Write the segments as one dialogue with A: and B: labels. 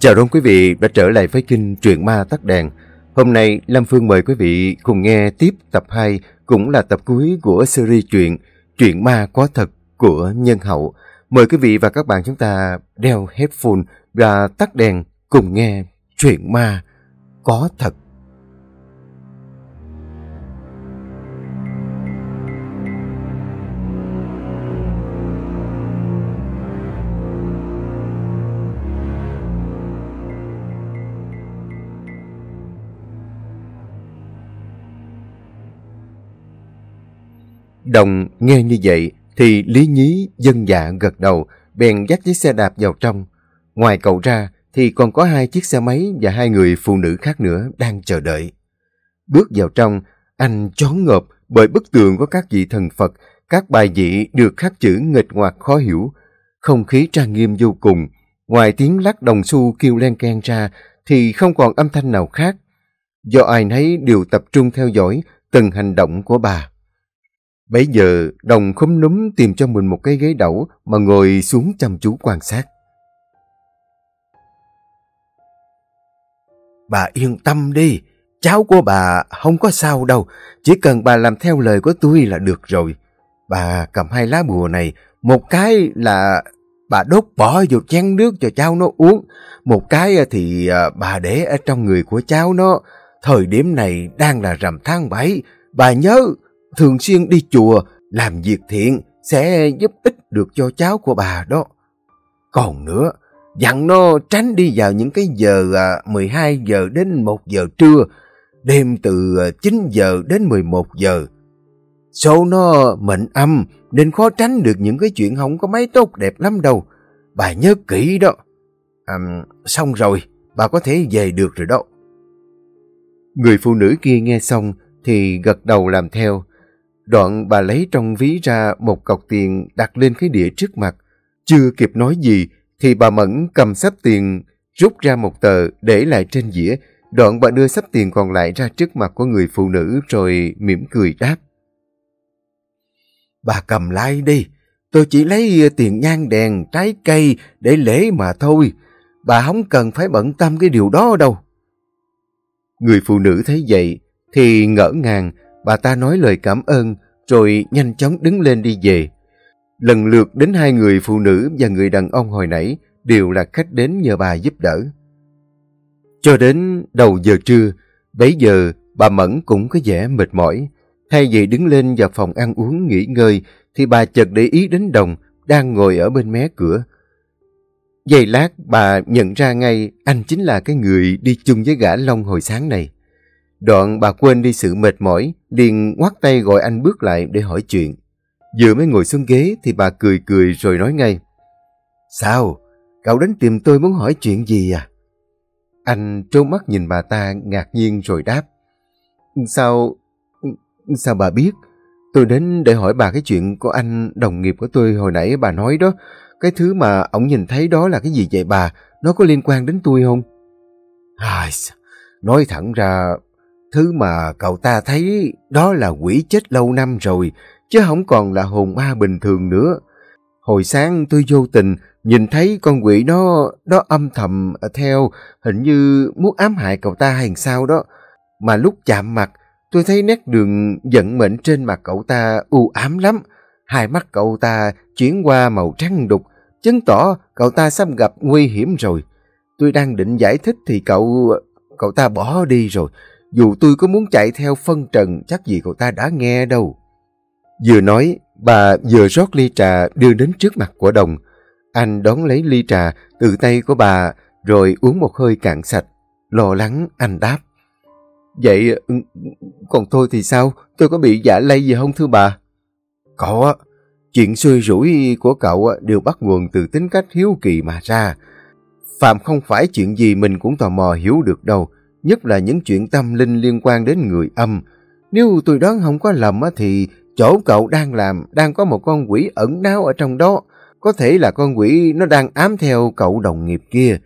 A: Chào đón quý vị đã trở lại với kênh Truyện Ma Tắt Đèn. Hôm nay, Lâm Phương mời quý vị cùng nghe tiếp tập 2 cũng là tập cuối của series truyện Truyện Ma Có Thật của Nhân Hậu. Mời quý vị và các bạn chúng ta đeo headphone và tắt đèn cùng nghe Truyện Ma Có Thật. Đồng nghe như vậy thì Lý Nhí dân dạ gật đầu, bèn dắt chiếc xe đạp vào trong. Ngoài cậu ra thì còn có hai chiếc xe máy và hai người phụ nữ khác nữa đang chờ đợi. Bước vào trong, anh chón ngợp bởi bức tường có các vị thần Phật, các bài vị được khắc chữ nghịch ngoạc khó hiểu. Không khí trang nghiêm vô cùng, ngoài tiếng lắc đồng xu kêu len ken ra thì không còn âm thanh nào khác. Do ai nấy đều tập trung theo dõi từng hành động của bà. Bây giờ, đồng khúm núm tìm cho mình một cái ghế đẩu mà ngồi xuống chăm chú quan sát. Bà yên tâm đi, cháu của bà không có sao đâu, chỉ cần bà làm theo lời của tôi là được rồi. Bà cầm hai lá bùa này, một cái là bà đốt bỏ vô chén nước cho cháu nó uống, một cái thì à, bà để ở trong người của cháu nó. Thời điểm này đang là rằm tháng 7, bà nhớ thường xuyên đi chùa, làm việc thiện sẽ giúp ích được cho cháu của bà đó. Còn nữa, dặn nó tránh đi vào những cái giờ à, 12 giờ đến 1 giờ trưa, đêm từ 9 giờ đến 11 giờ. Số nó mệnh âm nên khó tránh được những cái chuyện không có mấy tốt đẹp lắm đâu. Bà nhớ kỹ đó. À, xong rồi, bà có thể về được rồi đó. Người phụ nữ kia nghe xong thì gật đầu làm theo. Đoạn bà lấy trong ví ra một cọc tiền đặt lên cái đĩa trước mặt. Chưa kịp nói gì thì bà Mẫn cầm sắp tiền rút ra một tờ để lại trên dĩa. Đoạn bà đưa sắp tiền còn lại ra trước mặt của người phụ nữ rồi mỉm cười đáp. Bà cầm lại đi. Tôi chỉ lấy tiền nhang đèn, trái cây để lễ mà thôi. Bà không cần phải bận tâm cái điều đó đâu. Người phụ nữ thấy vậy thì ngỡ ngàng Bà ta nói lời cảm ơn, rồi nhanh chóng đứng lên đi về. Lần lượt đến hai người phụ nữ và người đàn ông hồi nãy đều là khách đến nhờ bà giúp đỡ. Cho đến đầu giờ trưa, bấy giờ bà Mẫn cũng có vẻ mệt mỏi. Thay vì đứng lên vào phòng ăn uống nghỉ ngơi, thì bà chợt để ý đến Đồng đang ngồi ở bên mé cửa. Giây lát bà nhận ra ngay anh chính là cái người đi chung với gã Long hồi sáng này. Đoạn bà quên đi sự mệt mỏi, liền ngoắt tay gọi anh bước lại để hỏi chuyện. Vừa mới ngồi xuống ghế thì bà cười cười rồi nói ngay. Sao? Cậu đến tìm tôi muốn hỏi chuyện gì à? Anh trốn mắt nhìn bà ta ngạc nhiên rồi đáp. Sao... Sao bà biết? Tôi đến để hỏi bà cái chuyện của anh đồng nghiệp của tôi hồi nãy bà nói đó. Cái thứ mà ông nhìn thấy đó là cái gì vậy bà? Nó có liên quan đến tôi không? À, nói thẳng ra Thứ mà cậu ta thấy đó là quỷ chết lâu năm rồi, chứ không còn là hồn ma bình thường nữa. Hồi sáng tôi vô tình nhìn thấy con quỷ nó đó âm thầm theo, hình như muốn ám hại cậu ta hay sao đó. Mà lúc chạm mặt, tôi thấy nét đường giận mệnh trên mặt cậu ta u ám lắm. Hai mắt cậu ta chuyển qua màu trắng đục, chứng tỏ cậu ta sắp gặp nguy hiểm rồi. Tôi đang định giải thích thì cậu... cậu ta bỏ đi rồi. Dù tôi có muốn chạy theo phân trần chắc gì cậu ta đã nghe đâu. Vừa nói, bà vừa rót ly trà đưa đến trước mặt của đồng. Anh đón lấy ly trà từ tay của bà rồi uống một hơi cạn sạch. Lo lắng anh đáp. Vậy ừ, còn tôi thì sao? Tôi có bị giả lây gì không thưa bà? Có, chuyện xui rủi của cậu đều bắt nguồn từ tính cách hiếu kỳ mà ra. Phạm không phải chuyện gì mình cũng tò mò hiểu được đâu nhất là những chuyện tâm linh liên quan đến người âm. Nếu tôi đoán không có lầm thì chỗ cậu đang làm đang có một con quỷ ẩn náu ở trong đó. Có thể là con quỷ nó đang ám theo cậu đồng nghiệp kia.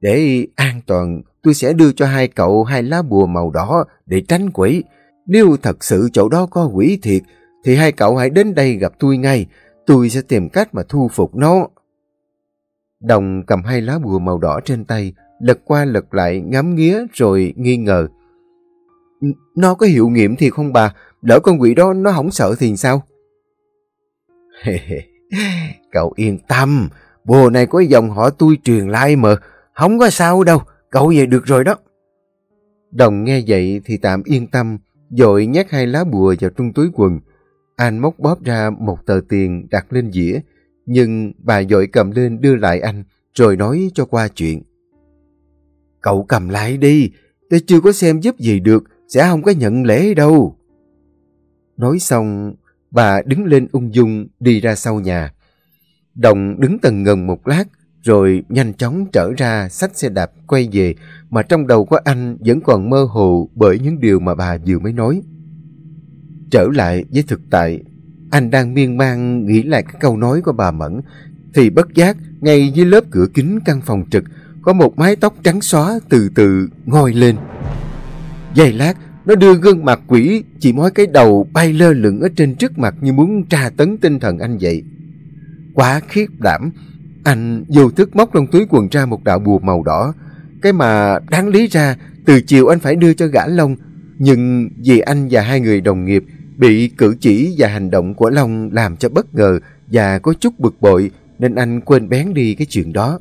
A: Để an toàn, tôi sẽ đưa cho hai cậu hai lá bùa màu đỏ để tránh quỷ. Nếu thật sự chỗ đó có quỷ thiệt, thì hai cậu hãy đến đây gặp tôi ngay. Tôi sẽ tìm cách mà thu phục nó. Đồng cầm hai lá bùa màu đỏ trên tay, lật qua lật lại ngắm nghía rồi nghi ngờ. Nó có hiệu nghiệm thì không bà? Lỡ con quỷ đó nó không sợ thì sao? cậu yên tâm, bùa này có dòng họ tôi truyền lại mà, không có sao đâu, cậu về được rồi đó. Đồng nghe vậy thì tạm yên tâm, dội nhét hai lá bùa vào trong túi quần. Anh móc bóp ra một tờ tiền đặt lên dĩa, nhưng bà dội cầm lên đưa lại anh, rồi nói cho qua chuyện. Cậu cầm lại đi, tôi chưa có xem giúp gì được, sẽ không có nhận lễ đâu. Nói xong, bà đứng lên ung dung đi ra sau nhà. Đồng đứng tầng ngần một lát, rồi nhanh chóng trở ra xách xe đạp quay về, mà trong đầu của anh vẫn còn mơ hồ bởi những điều mà bà vừa mới nói. Trở lại với thực tại, anh đang miên man nghĩ lại cái câu nói của bà Mẫn, thì bất giác ngay dưới lớp cửa kính căn phòng trực có một mái tóc trắng xóa từ từ ngoi lên. Giây lát, nó đưa gương mặt quỷ chỉ mói cái đầu bay lơ lửng ở trên trước mặt như muốn tra tấn tinh thần anh vậy. Quá khiếp đảm, anh vô thức móc trong túi quần ra một đạo bùa màu đỏ. Cái mà đáng lý ra từ chiều anh phải đưa cho gã Long. Nhưng vì anh và hai người đồng nghiệp bị cử chỉ và hành động của Long làm cho bất ngờ và có chút bực bội nên anh quên bén đi cái chuyện đó.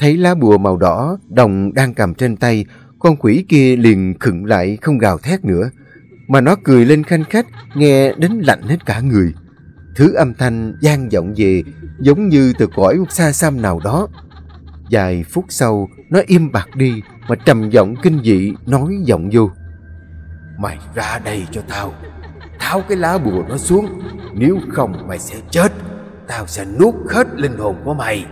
A: Thấy lá bùa màu đỏ đồng đang cầm trên tay, con quỷ kia liền khựng lại không gào thét nữa. Mà nó cười lên khanh khách, nghe đến lạnh hết cả người. Thứ âm thanh gian vọng về giống như từ cõi xa xăm nào đó. Vài phút sau, nó im bặt đi mà trầm giọng kinh dị nói giọng vô. Mày ra đây cho tao, tháo cái lá bùa nó xuống, nếu không mày sẽ chết, tao sẽ nuốt hết linh hồn của mày.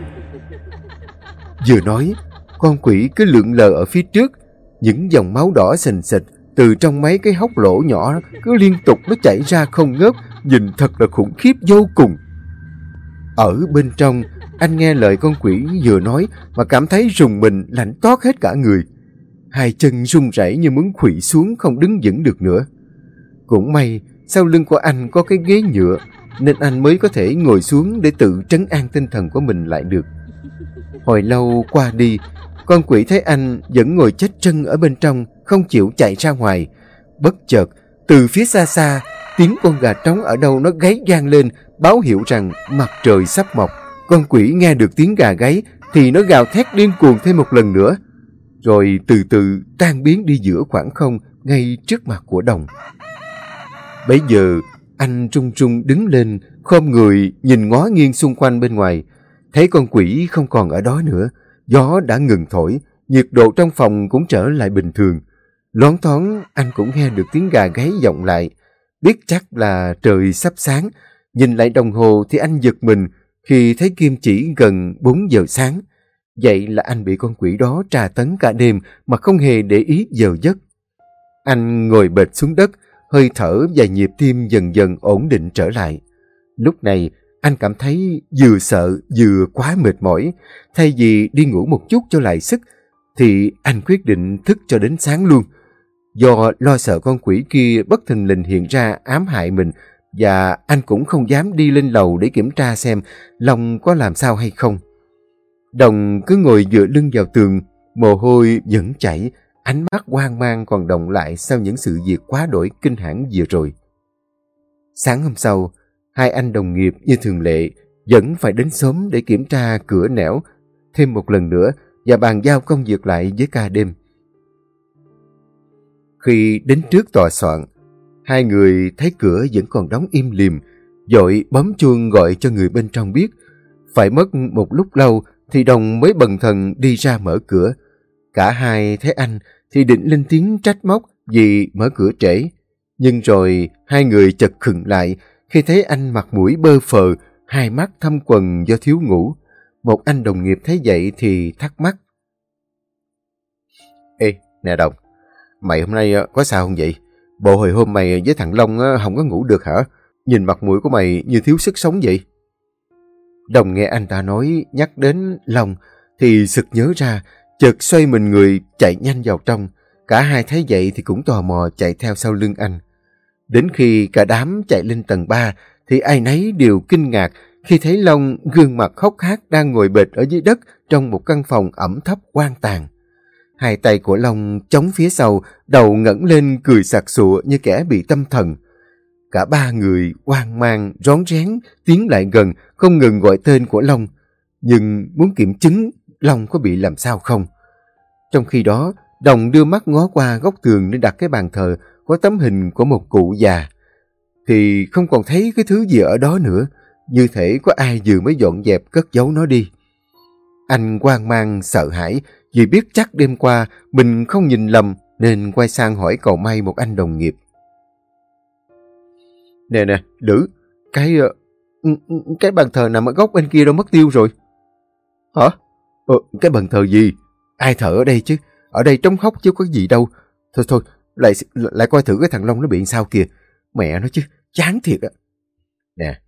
A: Vừa nói, con quỷ cứ lượn lờ ở phía trước, những dòng máu đỏ sình sịch từ trong mấy cái hốc lỗ nhỏ cứ liên tục nó chảy ra không ngớt, nhìn thật là khủng khiếp vô cùng. Ở bên trong, anh nghe lời con quỷ vừa nói mà cảm thấy rùng mình lạnh toát hết cả người. Hai chân run rẩy như muốn khủy xuống không đứng vững được nữa. Cũng may, sau lưng của anh có cái ghế nhựa nên anh mới có thể ngồi xuống để tự trấn an tinh thần của mình lại được. Hồi lâu qua đi, con quỷ thấy anh vẫn ngồi chết chân ở bên trong, không chịu chạy ra ngoài. Bất chợt, từ phía xa xa, tiếng con gà trống ở đâu nó gáy gian lên, báo hiệu rằng mặt trời sắp mọc. Con quỷ nghe được tiếng gà gáy thì nó gào thét điên cuồng thêm một lần nữa. Rồi từ từ tan biến đi giữa khoảng không ngay trước mặt của đồng. Bây giờ, anh trung trung đứng lên, khom người nhìn ngó nghiêng xung quanh bên ngoài. Thấy con quỷ không còn ở đó nữa, gió đã ngừng thổi, nhiệt độ trong phòng cũng trở lại bình thường. Loáng thoáng anh cũng nghe được tiếng gà gáy vọng lại. Biết chắc là trời sắp sáng, nhìn lại đồng hồ thì anh giật mình khi thấy kim chỉ gần 4 giờ sáng. Vậy là anh bị con quỷ đó trà tấn cả đêm mà không hề để ý giờ giấc. Anh ngồi bệt xuống đất, hơi thở và nhịp tim dần dần ổn định trở lại. Lúc này, anh cảm thấy vừa sợ vừa quá mệt mỏi. Thay vì đi ngủ một chút cho lại sức, thì anh quyết định thức cho đến sáng luôn. Do lo sợ con quỷ kia bất thình lình hiện ra ám hại mình và anh cũng không dám đi lên lầu để kiểm tra xem Long có làm sao hay không. Đồng cứ ngồi dựa lưng vào tường, mồ hôi vẫn chảy, ánh mắt hoang mang còn động lại sau những sự việc quá đổi kinh hãi vừa rồi. Sáng hôm sau, hai anh đồng nghiệp như thường lệ vẫn phải đến sớm để kiểm tra cửa nẻo thêm một lần nữa và bàn giao công việc lại với ca đêm. Khi đến trước tòa soạn, hai người thấy cửa vẫn còn đóng im lìm, dội bấm chuông gọi cho người bên trong biết. Phải mất một lúc lâu thì đồng mới bần thần đi ra mở cửa. Cả hai thấy anh thì định lên tiếng trách móc vì mở cửa trễ. Nhưng rồi hai người chật khựng lại khi thấy anh mặt mũi bơ phờ, hai mắt thâm quần do thiếu ngủ. Một anh đồng nghiệp thấy vậy thì thắc mắc. Ê, nè Đồng, mày hôm nay ờ, có sao không vậy? Bộ hồi hôm mày với thằng Long ờ, không có ngủ được hả? Nhìn mặt mũi của mày như thiếu sức sống vậy. Đồng nghe anh ta nói nhắc đến Long thì sực nhớ ra, chợt xoay mình người chạy nhanh vào trong. Cả hai thấy vậy thì cũng tò mò chạy theo sau lưng anh. Đến khi cả đám chạy lên tầng 3 thì ai nấy đều kinh ngạc khi thấy Long gương mặt khóc hát đang ngồi bệt ở dưới đất trong một căn phòng ẩm thấp quan tàn. Hai tay của Long chống phía sau, đầu ngẩng lên cười sặc sụa như kẻ bị tâm thần. Cả ba người hoang mang, rón rén, tiến lại gần, không ngừng gọi tên của Long, nhưng muốn kiểm chứng Long có bị làm sao không. Trong khi đó, Đồng đưa mắt ngó qua góc tường để đặt cái bàn thờ có tấm hình của một cụ già. Thì không còn thấy cái thứ gì ở đó nữa, như thể có ai vừa mới dọn dẹp cất giấu nó đi. Anh hoang mang, sợ hãi vì biết chắc đêm qua mình không nhìn lầm nên quay sang hỏi cầu may một anh đồng nghiệp. Nè nè, Lữ, cái ờ, ừ, ừ, cái bàn thờ nằm ở góc bên kia đâu mất tiêu rồi. Hả? Ờ, cái bàn thờ gì? Ai thờ ở đây chứ? Ở đây trống hốc chứ có gì đâu. Thôi thôi, lại lại coi thử cái thằng Long nó bị sao kìa. Mẹ nó chứ, chán thiệt á. Nè,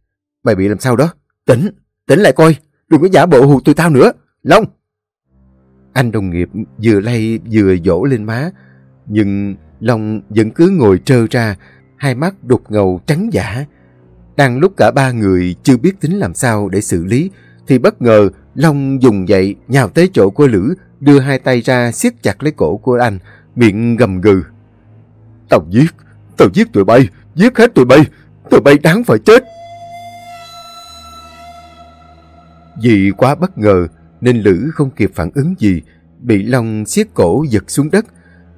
A: mày bị làm sao đó? Tỉnh, tỉnh lại coi, đừng có giả bộ hù tụi tao nữa. Long! Anh đồng nghiệp vừa lay vừa dỗ lên má, nhưng Long vẫn cứ ngồi trơ ra, hai mắt đục ngầu trắng giả. Đang lúc cả ba người chưa biết tính làm sao để xử lý, thì bất ngờ Long dùng dậy nhào tới chỗ của Lữ, đưa hai tay ra siết chặt lấy cổ của anh, miệng gầm gừ. Tao giết, tao giết tụi bay, giết hết tụi bay, tụi bay đáng phải chết. Vì quá bất ngờ nên Lữ không kịp phản ứng gì, bị Long siết cổ giật xuống đất.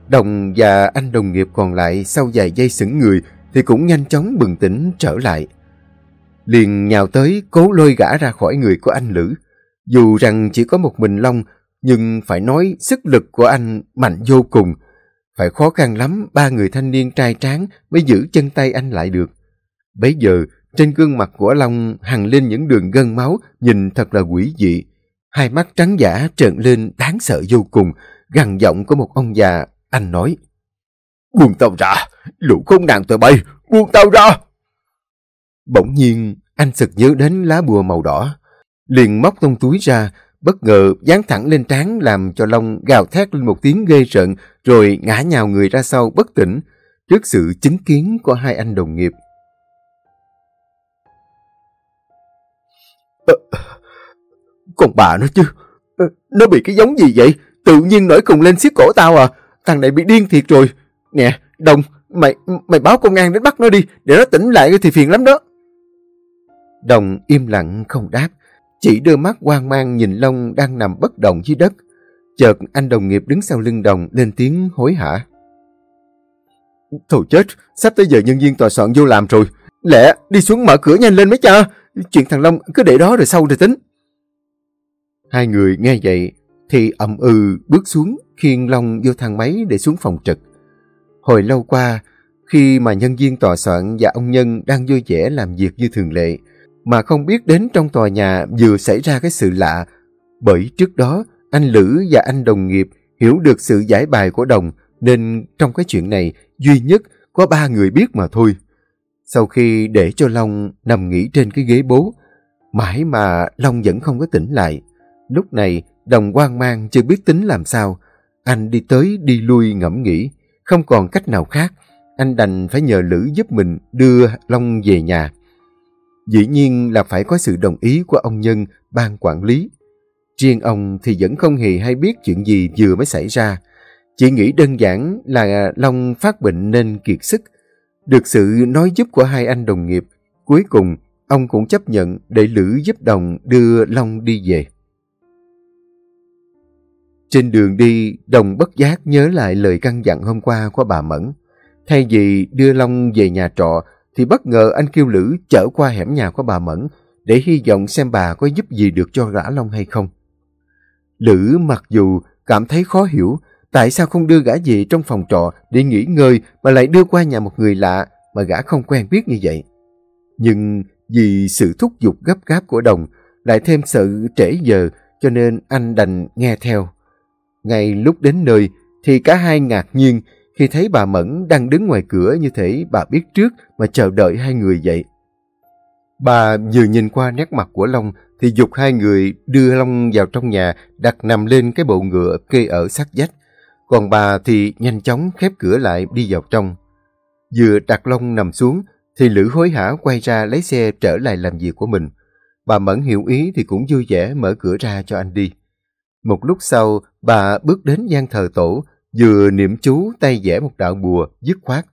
A: Đồng và anh đồng nghiệp còn lại sau vài giây sững người thì cũng nhanh chóng bừng tỉnh trở lại. Liền nhào tới cố lôi gã ra khỏi người của anh Lữ. Dù rằng chỉ có một mình Long, nhưng phải nói sức lực của anh mạnh vô cùng. Phải khó khăn lắm ba người thanh niên trai tráng mới giữ chân tay anh lại được. Bấy giờ, trên gương mặt của Long hằng lên những đường gân máu nhìn thật là quỷ dị. Hai mắt trắng giả trợn lên đáng sợ vô cùng, gằn giọng của một ông già, anh nói. Buông tao ra, lũ không nạn tụi bay, buông tao ra. Bỗng nhiên, anh sực nhớ đến lá bùa màu đỏ. Liền móc trong túi ra, bất ngờ dán thẳng lên trán làm cho Long gào thét lên một tiếng ghê rợn rồi ngã nhào người ra sau bất tỉnh trước sự chứng kiến của hai anh đồng nghiệp. À, còn bà nó chứ, à, nó bị cái giống gì vậy? Tự nhiên nổi cùng lên xiết cổ tao à, thằng này bị điên thiệt rồi. Nè, Đồng, mày mày báo công an đến bắt nó đi, để nó tỉnh lại thì phiền lắm đó. Đồng im lặng không đáp, chỉ đưa mắt hoang mang nhìn Long đang nằm bất động dưới đất. Chợt anh đồng nghiệp đứng sau lưng Đồng lên tiếng hối hả. Thôi chết, sắp tới giờ nhân viên tòa soạn vô làm rồi. Lẹ, đi xuống mở cửa nhanh lên mấy cha. Chuyện thằng Long cứ để đó rồi sau rồi tính. Hai người nghe vậy thì ậm ừ bước xuống khiêng Long vô thang máy để xuống phòng trực. Hồi lâu qua, khi mà nhân viên tòa soạn và ông Nhân đang vui vẻ làm việc như thường lệ, mà không biết đến trong tòa nhà vừa xảy ra cái sự lạ. Bởi trước đó, anh Lữ và anh đồng nghiệp hiểu được sự giải bài của Đồng nên trong cái chuyện này duy nhất có ba người biết mà thôi. Sau khi để cho Long nằm nghỉ trên cái ghế bố, mãi mà Long vẫn không có tỉnh lại. Lúc này, Đồng hoang mang chưa biết tính làm sao. Anh đi tới đi lui ngẫm nghĩ, không còn cách nào khác. Anh đành phải nhờ Lữ giúp mình đưa Long về nhà. Dĩ nhiên là phải có sự đồng ý của ông Nhân, ban quản lý. Riêng ông thì vẫn không hề hay biết chuyện gì vừa mới xảy ra. Chỉ nghĩ đơn giản là Long phát bệnh nên kiệt sức. Được sự nói giúp của hai anh đồng nghiệp, cuối cùng ông cũng chấp nhận để Lữ giúp Đồng đưa Long đi về. Trên đường đi, Đồng bất giác nhớ lại lời căn dặn hôm qua của bà Mẫn. Thay vì đưa Long về nhà trọ, thì bất ngờ anh kêu Lữ chở qua hẻm nhà của bà Mẫn để hy vọng xem bà có giúp gì được cho gã Long hay không. Lữ mặc dù cảm thấy khó hiểu, tại sao không đưa gã về trong phòng trọ để nghỉ ngơi mà lại đưa qua nhà một người lạ mà gã không quen biết như vậy. Nhưng vì sự thúc giục gấp gáp của Đồng lại thêm sự trễ giờ cho nên anh đành nghe theo. Ngay lúc đến nơi thì cả hai ngạc nhiên khi thấy bà Mẫn đang đứng ngoài cửa như thể bà biết trước mà chờ đợi hai người vậy. Bà vừa nhìn qua nét mặt của Long thì dục hai người đưa Long vào trong nhà đặt nằm lên cái bộ ngựa kê ở sát vách. Còn bà thì nhanh chóng khép cửa lại đi vào trong. Vừa đặt Long nằm xuống thì Lữ hối hả quay ra lấy xe trở lại làm việc của mình. bà Mẫn hiểu ý thì cũng vui vẻ mở cửa ra cho anh đi. Một lúc sau, bà bước đến gian thờ tổ, vừa niệm chú tay vẽ một đạo bùa, dứt khoát.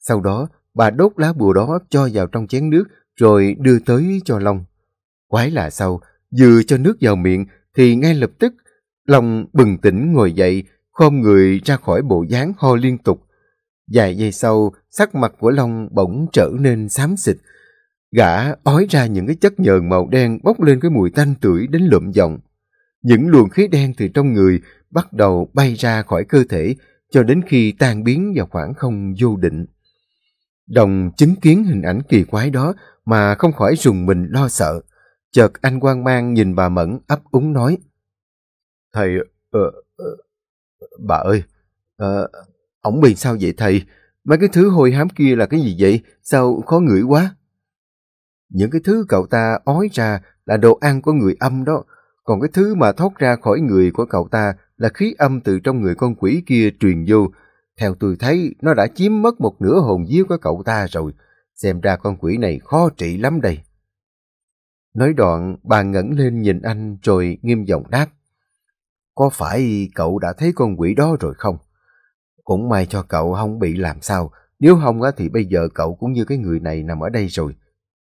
A: Sau đó, bà đốt lá bùa đó cho vào trong chén nước, rồi đưa tới cho Long. Quái là sau, vừa cho nước vào miệng, thì ngay lập tức, Long bừng tỉnh ngồi dậy, khom người ra khỏi bộ dáng ho liên tục. Vài giây sau, sắc mặt của Long bỗng trở nên xám xịt. Gã ói ra những cái chất nhờn màu đen bốc lên cái mùi tanh tưởi đến lượm giọng. Những luồng khí đen từ trong người bắt đầu bay ra khỏi cơ thể cho đến khi tan biến vào khoảng không vô định. Đồng chứng kiến hình ảnh kỳ quái đó mà không khỏi rùng mình lo sợ. Chợt anh quan mang nhìn bà Mẫn ấp úng nói. Thầy, uh, uh, bà ơi, uh, ổng bị sao vậy thầy? Mấy cái thứ hôi hám kia là cái gì vậy? Sao khó ngửi quá? Những cái thứ cậu ta ói ra là đồ ăn của người âm đó. Còn cái thứ mà thoát ra khỏi người của cậu ta là khí âm từ trong người con quỷ kia truyền vô. Theo tôi thấy, nó đã chiếm mất một nửa hồn vía của cậu ta rồi. Xem ra con quỷ này khó trị lắm đây. Nói đoạn, bà ngẩng lên nhìn anh rồi nghiêm giọng đáp. Có phải cậu đã thấy con quỷ đó rồi không? Cũng may cho cậu không bị làm sao. Nếu không á thì bây giờ cậu cũng như cái người này nằm ở đây rồi.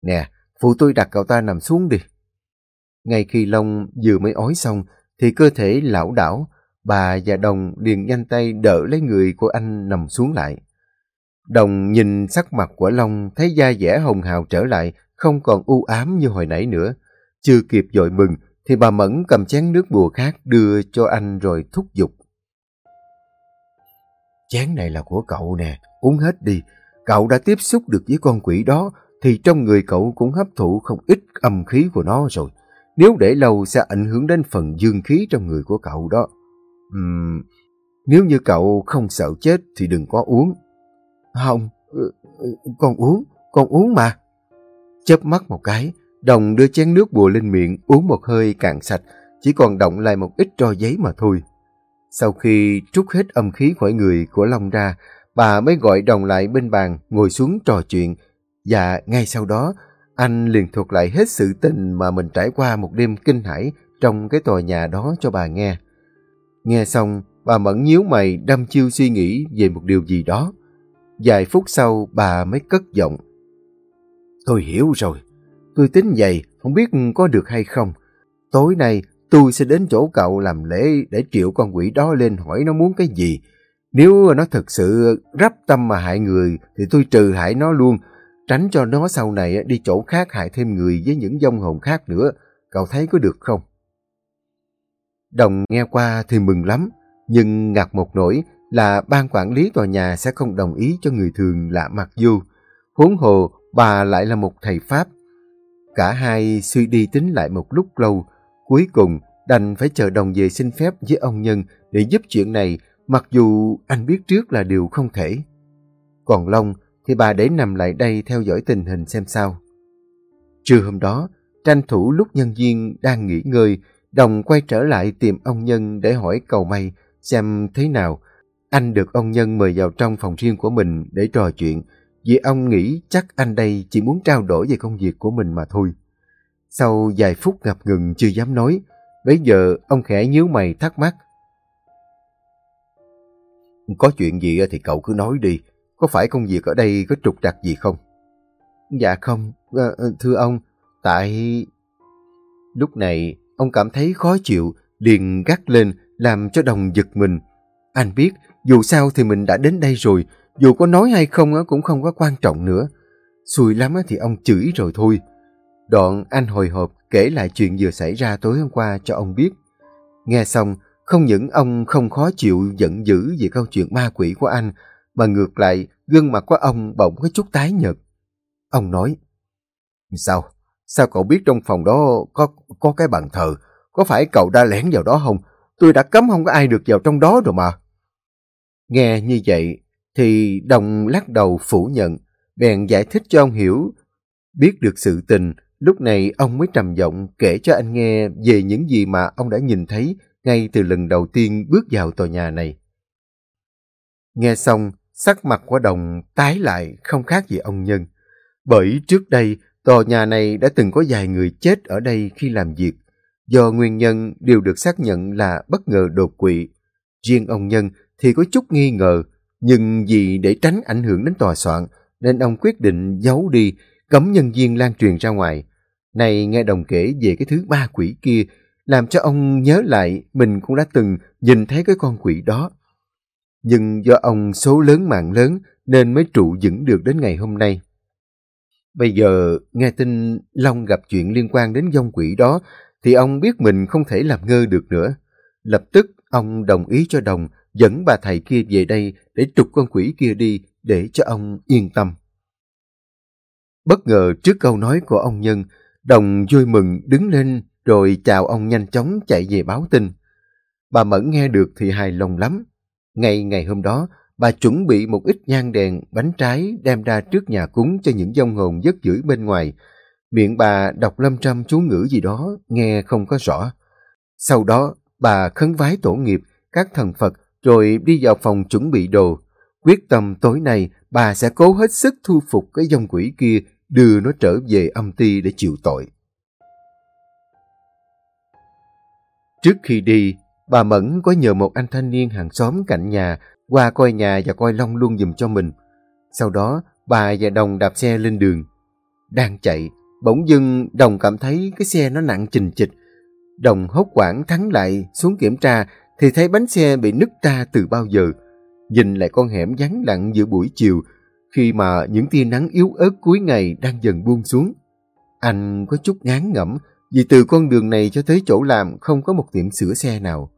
A: Nè, phụ tôi đặt cậu ta nằm xuống đi. Ngay khi Long vừa mới ói xong, thì cơ thể lão đảo, bà và Đồng liền nhanh tay đỡ lấy người của anh nằm xuống lại. Đồng nhìn sắc mặt của Long thấy da dẻ hồng hào trở lại, không còn u ám như hồi nãy nữa. Chưa kịp dội mừng, thì bà Mẫn cầm chén nước bùa khác đưa cho anh rồi thúc giục. Chén này là của cậu nè, uống hết đi. Cậu đã tiếp xúc được với con quỷ đó, thì trong người cậu cũng hấp thụ không ít âm khí của nó rồi. Nếu để lâu sẽ ảnh hưởng đến phần dương khí trong người của cậu đó. Uhm, nếu như cậu không sợ chết thì đừng có uống. À, không, ừ, ừ, con uống, con uống mà. Chớp mắt một cái, Đồng đưa chén nước bùa lên miệng uống một hơi cạn sạch, chỉ còn động lại một ít tro giấy mà thôi. Sau khi trút hết âm khí khỏi người của Long ra, bà mới gọi Đồng lại bên bàn ngồi xuống trò chuyện, và ngay sau đó, anh liền thuật lại hết sự tình mà mình trải qua một đêm kinh hãi trong cái tòa nhà đó cho bà nghe. Nghe xong, bà mẫn nhíu mày đâm chiêu suy nghĩ về một điều gì đó. Vài phút sau, bà mới cất giọng. Tôi hiểu rồi. Tôi tính vậy, không biết có được hay không. Tối nay, tôi sẽ đến chỗ cậu làm lễ để triệu con quỷ đó lên hỏi nó muốn cái gì. Nếu nó thật sự rắp tâm mà hại người, thì tôi trừ hại nó luôn, tránh cho nó sau này đi chỗ khác hại thêm người với những dông hồn khác nữa. Cậu thấy có được không? Đồng nghe qua thì mừng lắm, nhưng ngạc một nỗi là ban quản lý tòa nhà sẽ không đồng ý cho người thường lạ mặt vô. Huống hồ, bà lại là một thầy Pháp. Cả hai suy đi tính lại một lúc lâu, cuối cùng đành phải chờ đồng về xin phép với ông Nhân để giúp chuyện này, mặc dù anh biết trước là điều không thể. Còn Long thì bà để nằm lại đây theo dõi tình hình xem sao. Trưa hôm đó, tranh thủ lúc nhân viên đang nghỉ ngơi, Đồng quay trở lại tìm ông Nhân để hỏi cầu may xem thế nào. Anh được ông Nhân mời vào trong phòng riêng của mình để trò chuyện, vì ông nghĩ chắc anh đây chỉ muốn trao đổi về công việc của mình mà thôi. Sau vài phút ngập ngừng chưa dám nói, bây giờ ông khẽ nhíu mày thắc mắc. Có chuyện gì thì cậu cứ nói đi, có phải công việc ở đây có trục trặc gì không? Dạ không, à, thưa ông, tại... Lúc này, ông cảm thấy khó chịu, liền gắt lên, làm cho đồng giật mình. Anh biết, dù sao thì mình đã đến đây rồi, dù có nói hay không cũng không có quan trọng nữa. Xui lắm thì ông chửi rồi thôi. Đoạn anh hồi hộp kể lại chuyện vừa xảy ra tối hôm qua cho ông biết. Nghe xong, không những ông không khó chịu giận dữ về câu chuyện ma quỷ của anh, mà ngược lại gương mặt của ông bỗng có chút tái nhợt. Ông nói, Sao? Sao cậu biết trong phòng đó có có cái bàn thờ? Có phải cậu đã lẻn vào đó không? Tôi đã cấm không có ai được vào trong đó rồi mà. Nghe như vậy, thì Đồng lắc đầu phủ nhận, bèn giải thích cho ông hiểu. Biết được sự tình, lúc này ông mới trầm giọng kể cho anh nghe về những gì mà ông đã nhìn thấy ngay từ lần đầu tiên bước vào tòa nhà này. Nghe xong, sắc mặt của Đồng tái lại không khác gì ông Nhân. Bởi trước đây, tòa nhà này đã từng có vài người chết ở đây khi làm việc. Do nguyên nhân đều được xác nhận là bất ngờ đột quỵ. Riêng ông Nhân thì có chút nghi ngờ, nhưng vì để tránh ảnh hưởng đến tòa soạn, nên ông quyết định giấu đi, cấm nhân viên lan truyền ra ngoài. Này nghe đồng kể về cái thứ ba quỷ kia, làm cho ông nhớ lại mình cũng đã từng nhìn thấy cái con quỷ đó. Nhưng do ông số lớn mạng lớn nên mới trụ vững được đến ngày hôm nay. Bây giờ nghe tin Long gặp chuyện liên quan đến dông quỷ đó thì ông biết mình không thể làm ngơ được nữa. Lập tức ông đồng ý cho Đồng dẫn bà thầy kia về đây để trục con quỷ kia đi để cho ông yên tâm. Bất ngờ trước câu nói của ông Nhân, Đồng vui mừng đứng lên rồi chào ông nhanh chóng chạy về báo tin. Bà Mẫn nghe được thì hài lòng lắm. Ngày ngày hôm đó, bà chuẩn bị một ít nhang đèn, bánh trái đem ra trước nhà cúng cho những dông hồn giấc dữ bên ngoài. Miệng bà đọc lâm trăm chú ngữ gì đó, nghe không có rõ. Sau đó, bà khấn vái tổ nghiệp, các thần Phật, rồi đi vào phòng chuẩn bị đồ. Quyết tâm tối nay, bà sẽ cố hết sức thu phục cái dông quỷ kia, đưa nó trở về âm ti để chịu tội. Trước khi đi, bà Mẫn có nhờ một anh thanh niên hàng xóm cạnh nhà qua coi nhà và coi Long luôn dùm cho mình. Sau đó, bà và Đồng đạp xe lên đường. Đang chạy, bỗng dưng Đồng cảm thấy cái xe nó nặng trình chịch. Đồng hốt quảng thắng lại xuống kiểm tra thì thấy bánh xe bị nứt ra từ bao giờ. Nhìn lại con hẻm vắng lặng giữa buổi chiều khi mà những tia nắng yếu ớt cuối ngày đang dần buông xuống. Anh có chút ngán ngẩm vì từ con đường này cho tới chỗ làm không có một tiệm sửa xe nào.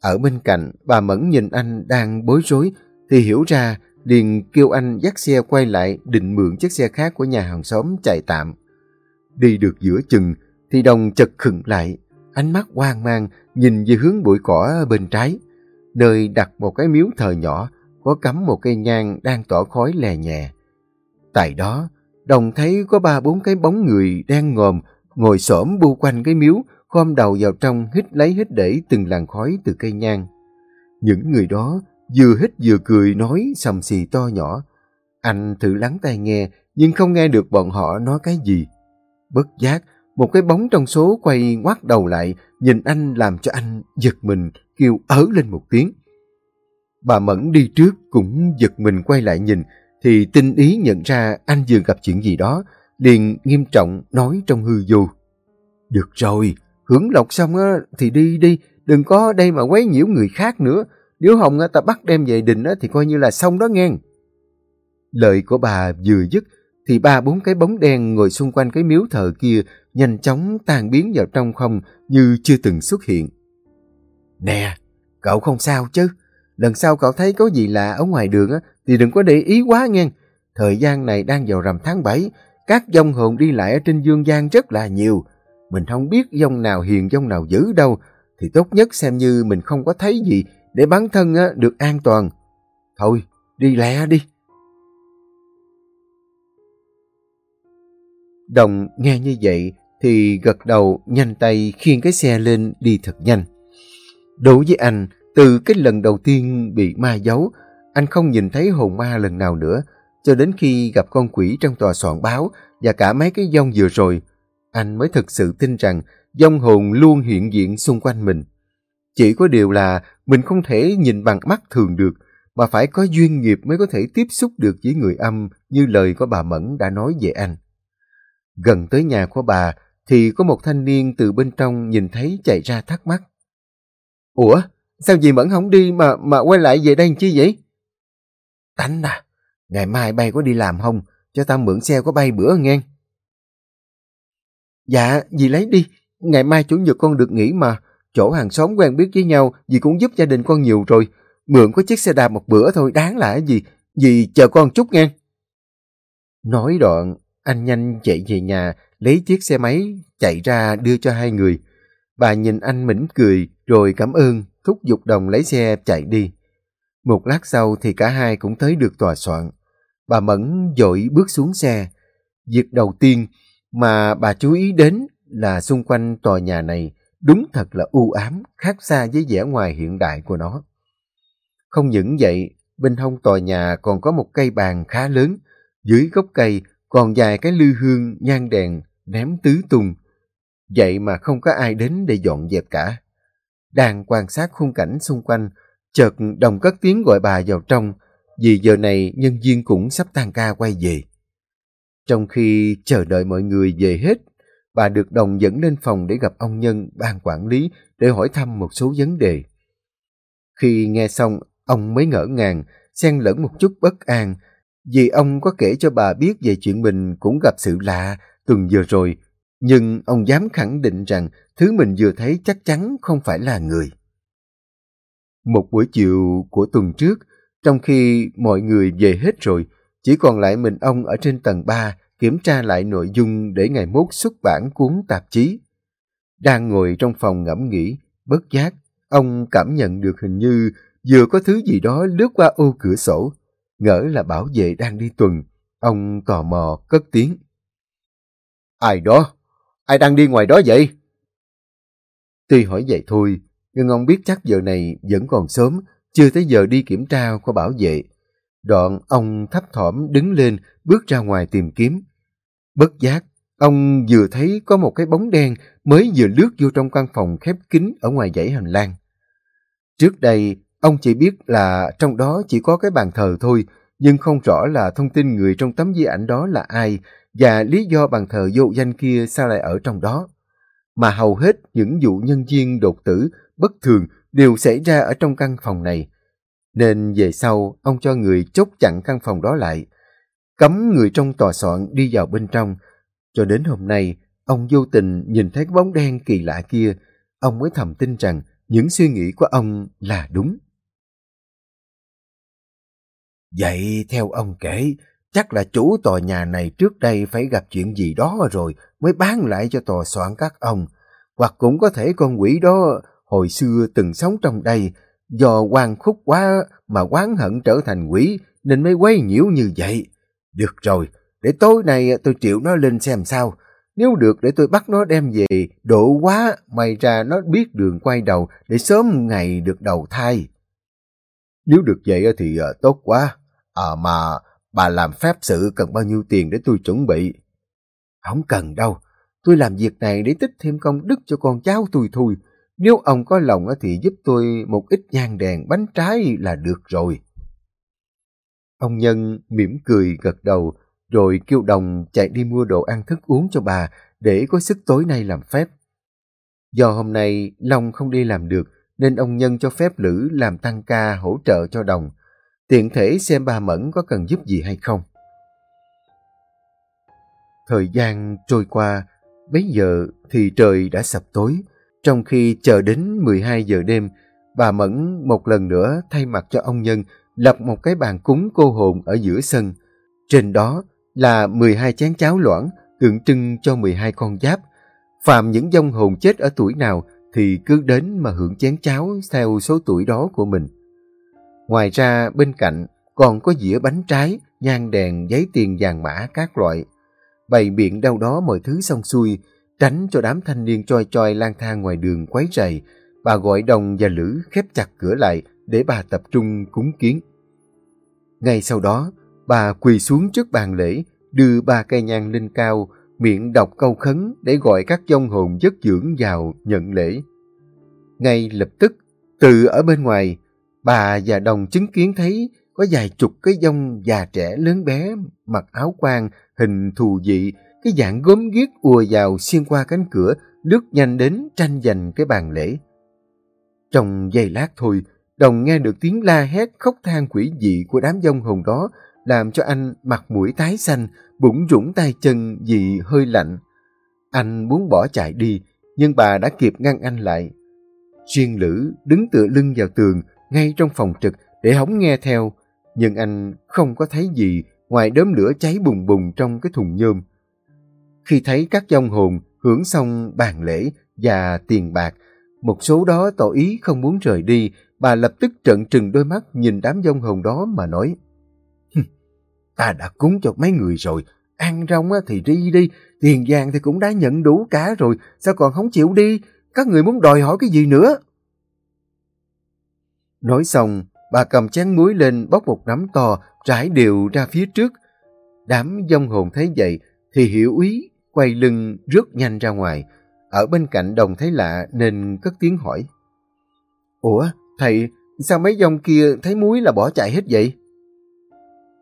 A: Ở bên cạnh, bà Mẫn nhìn anh đang bối rối thì hiểu ra liền kêu anh dắt xe quay lại định mượn chiếc xe khác của nhà hàng xóm chạy tạm. Đi được giữa chừng thì đồng chật khựng lại, ánh mắt hoang mang nhìn về hướng bụi cỏ bên trái, nơi đặt một cái miếu thờ nhỏ có cắm một cây nhang đang tỏ khói lè nhẹ. Tại đó, đồng thấy có ba bốn cái bóng người đang ngồm ngồi xổm bu quanh cái miếu, khom đầu vào trong hít lấy hít để từng làn khói từ cây nhang. Những người đó vừa hít vừa cười nói sầm xì to nhỏ. Anh thử lắng tai nghe, nhưng không nghe được bọn họ nói cái gì. Bất giác, một cái bóng trong số quay ngoắt đầu lại, nhìn anh làm cho anh giật mình, kêu ớ lên một tiếng. Bà Mẫn đi trước cũng giật mình quay lại nhìn, thì tinh ý nhận ra anh vừa gặp chuyện gì đó, liền nghiêm trọng nói trong hư vô. Được rồi, hưởng lộc xong á, thì đi đi, đừng có đây mà quấy nhiễu người khác nữa. Nếu Hồng ta bắt đem về đình á, thì coi như là xong đó nghe. Lời của bà vừa dứt, thì ba bốn cái bóng đen ngồi xung quanh cái miếu thờ kia nhanh chóng tan biến vào trong không như chưa từng xuất hiện. Nè, cậu không sao chứ? Lần sau cậu thấy có gì lạ ở ngoài đường á, thì đừng có để ý quá nghe. Thời gian này đang vào rằm tháng 7, các dông hồn đi lại ở trên dương gian rất là nhiều. Mình không biết dông nào hiền dông nào dữ đâu, thì tốt nhất xem như mình không có thấy gì để bản thân á, được an toàn. Thôi, đi lẹ đi. Đồng nghe như vậy thì gật đầu nhanh tay khiêng cái xe lên đi thật nhanh. Đối với anh, từ cái lần đầu tiên bị ma giấu, anh không nhìn thấy hồn ma lần nào nữa, cho đến khi gặp con quỷ trong tòa soạn báo và cả mấy cái dông vừa rồi, anh mới thực sự tin rằng dông hồn luôn hiện diện xung quanh mình. Chỉ có điều là mình không thể nhìn bằng mắt thường được, mà phải có duyên nghiệp mới có thể tiếp xúc được với người âm như lời của bà Mẫn đã nói về anh. Gần tới nhà của bà thì có một thanh niên từ bên trong nhìn thấy chạy ra thắc mắc. Ủa, sao dì Mẫn không đi mà mà quay lại về đây chi vậy? Tánh à, ngày mai bay có đi làm không? Cho tao mượn xe có bay bữa nghe. Dạ, dì lấy đi. Ngày mai chủ nhật con được nghỉ mà. Chỗ hàng xóm quen biết với nhau, dì cũng giúp gia đình con nhiều rồi. Mượn có chiếc xe đạp một bữa thôi, đáng là gì? Dì chờ con chút nghe. Nói đoạn, anh nhanh chạy về nhà, lấy chiếc xe máy, chạy ra đưa cho hai người. Bà nhìn anh mỉm cười, rồi cảm ơn, thúc giục đồng lấy xe chạy đi. Một lát sau thì cả hai cũng tới được tòa soạn. Bà Mẫn dội bước xuống xe. Việc đầu tiên mà bà chú ý đến là xung quanh tòa nhà này đúng thật là u ám, khác xa với vẻ ngoài hiện đại của nó. Không những vậy, bên hông tòa nhà còn có một cây bàn khá lớn. Dưới gốc cây còn vài cái lư hương, nhang đèn, ném tứ tung. Vậy mà không có ai đến để dọn dẹp cả. Đang quan sát khung cảnh xung quanh, chợt đồng cất tiếng gọi bà vào trong, vì giờ này nhân viên cũng sắp tan ca quay về. Trong khi chờ đợi mọi người về hết, bà được đồng dẫn lên phòng để gặp ông Nhân, ban quản lý, để hỏi thăm một số vấn đề. Khi nghe xong, ông mới ngỡ ngàng, xen lẫn một chút bất an, vì ông có kể cho bà biết về chuyện mình cũng gặp sự lạ tuần vừa rồi, nhưng ông dám khẳng định rằng thứ mình vừa thấy chắc chắn không phải là người. Một buổi chiều của tuần trước, trong khi mọi người về hết rồi, chỉ còn lại mình ông ở trên tầng 3 kiểm tra lại nội dung để ngày mốt xuất bản cuốn tạp chí. Đang ngồi trong phòng ngẫm nghĩ, bất giác, ông cảm nhận được hình như vừa có thứ gì đó lướt qua ô cửa sổ. Ngỡ là bảo vệ đang đi tuần, ông tò mò cất tiếng. Ai đó? Ai đang đi ngoài đó vậy? Tuy hỏi vậy thôi, nhưng ông biết chắc giờ này vẫn còn sớm, chưa tới giờ đi kiểm tra qua bảo vệ. Đoạn ông thấp thỏm đứng lên, bước ra ngoài tìm kiếm. Bất giác, ông vừa thấy có một cái bóng đen mới vừa lướt vô trong căn phòng khép kín ở ngoài dãy hành lang. Trước đây, ông chỉ biết là trong đó chỉ có cái bàn thờ thôi, nhưng không rõ là thông tin người trong tấm di ảnh đó là ai và lý do bàn thờ vô danh kia sao lại ở trong đó. Mà hầu hết những vụ nhân viên đột tử bất thường đều xảy ra ở trong căn phòng này. Nên về sau, ông cho người chốt chặn căn phòng đó lại, cấm người trong tòa soạn đi vào bên trong. Cho đến hôm nay, ông vô tình nhìn thấy cái bóng đen kỳ lạ kia, ông mới thầm tin rằng những suy nghĩ của ông là đúng. Vậy theo ông kể, chắc là chủ tòa nhà này trước đây phải gặp chuyện gì đó rồi mới bán lại cho tòa soạn các ông. Hoặc cũng có thể con quỷ đó hồi xưa từng sống trong đây, do quan khúc quá mà quán hận trở thành quỷ nên mới quấy nhiễu như vậy. Được rồi, để tối nay tôi triệu nó lên xem sao. Nếu được để tôi bắt nó đem về, độ quá, may ra nó biết đường quay đầu để sớm ngày được đầu thai. Nếu được vậy thì ờ, tốt quá. À mà bà làm phép sự cần bao nhiêu tiền để tôi chuẩn bị? Không cần đâu. Tôi làm việc này để tích thêm công đức cho con cháu tôi thôi. Nếu ông có lòng thì giúp tôi một ít nhang đèn bánh trái là được rồi. Ông Nhân mỉm cười gật đầu, rồi kêu đồng chạy đi mua đồ ăn thức uống cho bà để có sức tối nay làm phép. Do hôm nay Long không đi làm được, nên ông Nhân cho phép Lữ làm tăng ca hỗ trợ cho đồng, tiện thể xem bà Mẫn có cần giúp gì hay không. Thời gian trôi qua, bấy giờ thì trời đã sập tối, trong khi chờ đến 12 giờ đêm, bà Mẫn một lần nữa thay mặt cho ông Nhân lập một cái bàn cúng cô hồn ở giữa sân. Trên đó là 12 chén cháo loãng tượng trưng cho 12 con giáp. Phạm những dông hồn chết ở tuổi nào thì cứ đến mà hưởng chén cháo theo số tuổi đó của mình. Ngoài ra bên cạnh còn có dĩa bánh trái, nhang đèn, giấy tiền vàng mã các loại. Bày biện đâu đó mọi thứ xong xuôi, tránh cho đám thanh niên choi choi lang thang ngoài đường quấy rầy. Bà gọi đồng và lữ khép chặt cửa lại để bà tập trung cúng kiến. Ngay sau đó, bà quỳ xuống trước bàn lễ, đưa ba cây nhang lên cao, miệng đọc câu khấn để gọi các dông hồn giấc dưỡng vào nhận lễ. Ngay lập tức, từ ở bên ngoài, bà và đồng chứng kiến thấy có vài chục cái dông già trẻ lớn bé, mặc áo quan, hình thù dị, cái dạng gốm ghiếc ùa vào xuyên qua cánh cửa, lướt nhanh đến tranh giành cái bàn lễ. Trong giây lát thôi, Đồng nghe được tiếng la hét khóc than quỷ dị của đám dông hồn đó, làm cho anh mặt mũi tái xanh, bụng rủng tay chân vì hơi lạnh. Anh muốn bỏ chạy đi, nhưng bà đã kịp ngăn anh lại. Xuyên lữ đứng tựa lưng vào tường, ngay trong phòng trực, để hóng nghe theo, nhưng anh không có thấy gì ngoài đốm lửa cháy bùng bùng trong cái thùng nhôm. Khi thấy các dông hồn hưởng xong bàn lễ và tiền bạc, một số đó tỏ ý không muốn rời đi bà lập tức trợn trừng đôi mắt nhìn đám dông hồn đó mà nói Ta đã cúng cho mấy người rồi, ăn rong thì đi đi, tiền vàng thì cũng đã nhận đủ cả rồi, sao còn không chịu đi, các người muốn đòi hỏi cái gì nữa? Nói xong, bà cầm chén muối lên bóc một nắm to, trải đều ra phía trước. Đám dông hồn thấy vậy thì hiểu ý, quay lưng rước nhanh ra ngoài. Ở bên cạnh đồng thấy lạ nên cất tiếng hỏi. Ủa, thầy, sao mấy dòng kia thấy muối là bỏ chạy hết vậy?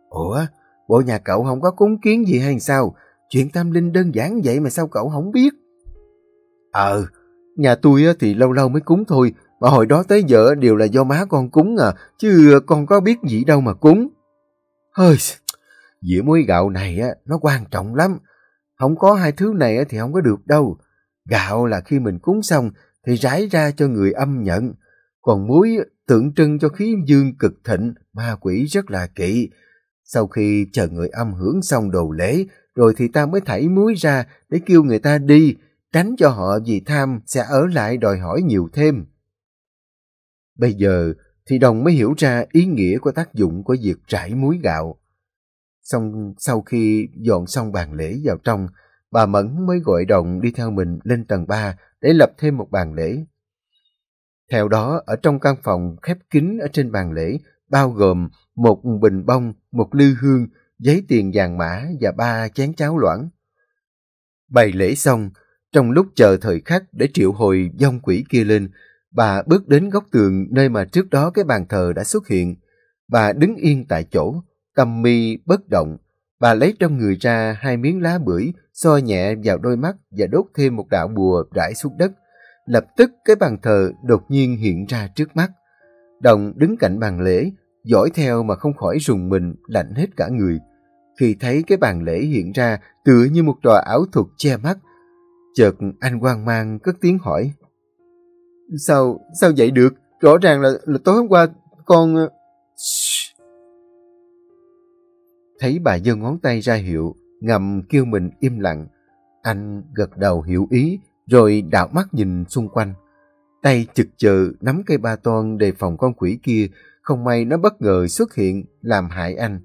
A: Ủa, bộ nhà cậu không có cúng kiến gì hay sao? Chuyện tâm linh đơn giản vậy mà sao cậu không biết? Ờ, nhà tôi thì lâu lâu mới cúng thôi, mà hồi đó tới giờ đều là do má con cúng à, chứ con có biết gì đâu mà cúng. Hơi, dĩa muối gạo này á, nó quan trọng lắm. Không có hai thứ này thì không có được đâu. Gạo là khi mình cúng xong thì rải ra cho người âm nhận. Còn muối tượng trưng cho khí dương cực thịnh, ma quỷ rất là kỵ. Sau khi chờ người âm hưởng xong đồ lễ, rồi thì ta mới thảy muối ra để kêu người ta đi, tránh cho họ vì tham sẽ ở lại đòi hỏi nhiều thêm. Bây giờ thì đồng mới hiểu ra ý nghĩa của tác dụng của việc rải muối gạo. Xong sau khi dọn xong bàn lễ vào trong, bà Mẫn mới gọi đồng đi theo mình lên tầng 3 để lập thêm một bàn lễ. Theo đó, ở trong căn phòng khép kín ở trên bàn lễ, bao gồm một bình bông, một lư hương, giấy tiền vàng mã và ba chén cháo loãng. Bày lễ xong, trong lúc chờ thời khắc để triệu hồi dông quỷ kia lên, bà bước đến góc tường nơi mà trước đó cái bàn thờ đã xuất hiện. Bà đứng yên tại chỗ, cầm mi bất động. Bà lấy trong người ra hai miếng lá bưởi, so nhẹ vào đôi mắt và đốt thêm một đạo bùa rải xuống đất. Lập tức cái bàn thờ đột nhiên hiện ra trước mắt. Đồng đứng cạnh bàn lễ, dõi theo mà không khỏi rùng mình, lạnh hết cả người. Khi thấy cái bàn lễ hiện ra tựa như một trò ảo thuật che mắt, chợt anh hoang mang cất tiếng hỏi. Sao, sao vậy được? Rõ ràng là, là tối hôm qua con... Thấy bà giơ ngón tay ra hiệu, ngầm kêu mình im lặng. Anh gật đầu hiểu ý, rồi đảo mắt nhìn xung quanh. Tay chực chờ nắm cây ba toan đề phòng con quỷ kia, không may nó bất ngờ xuất hiện làm hại anh.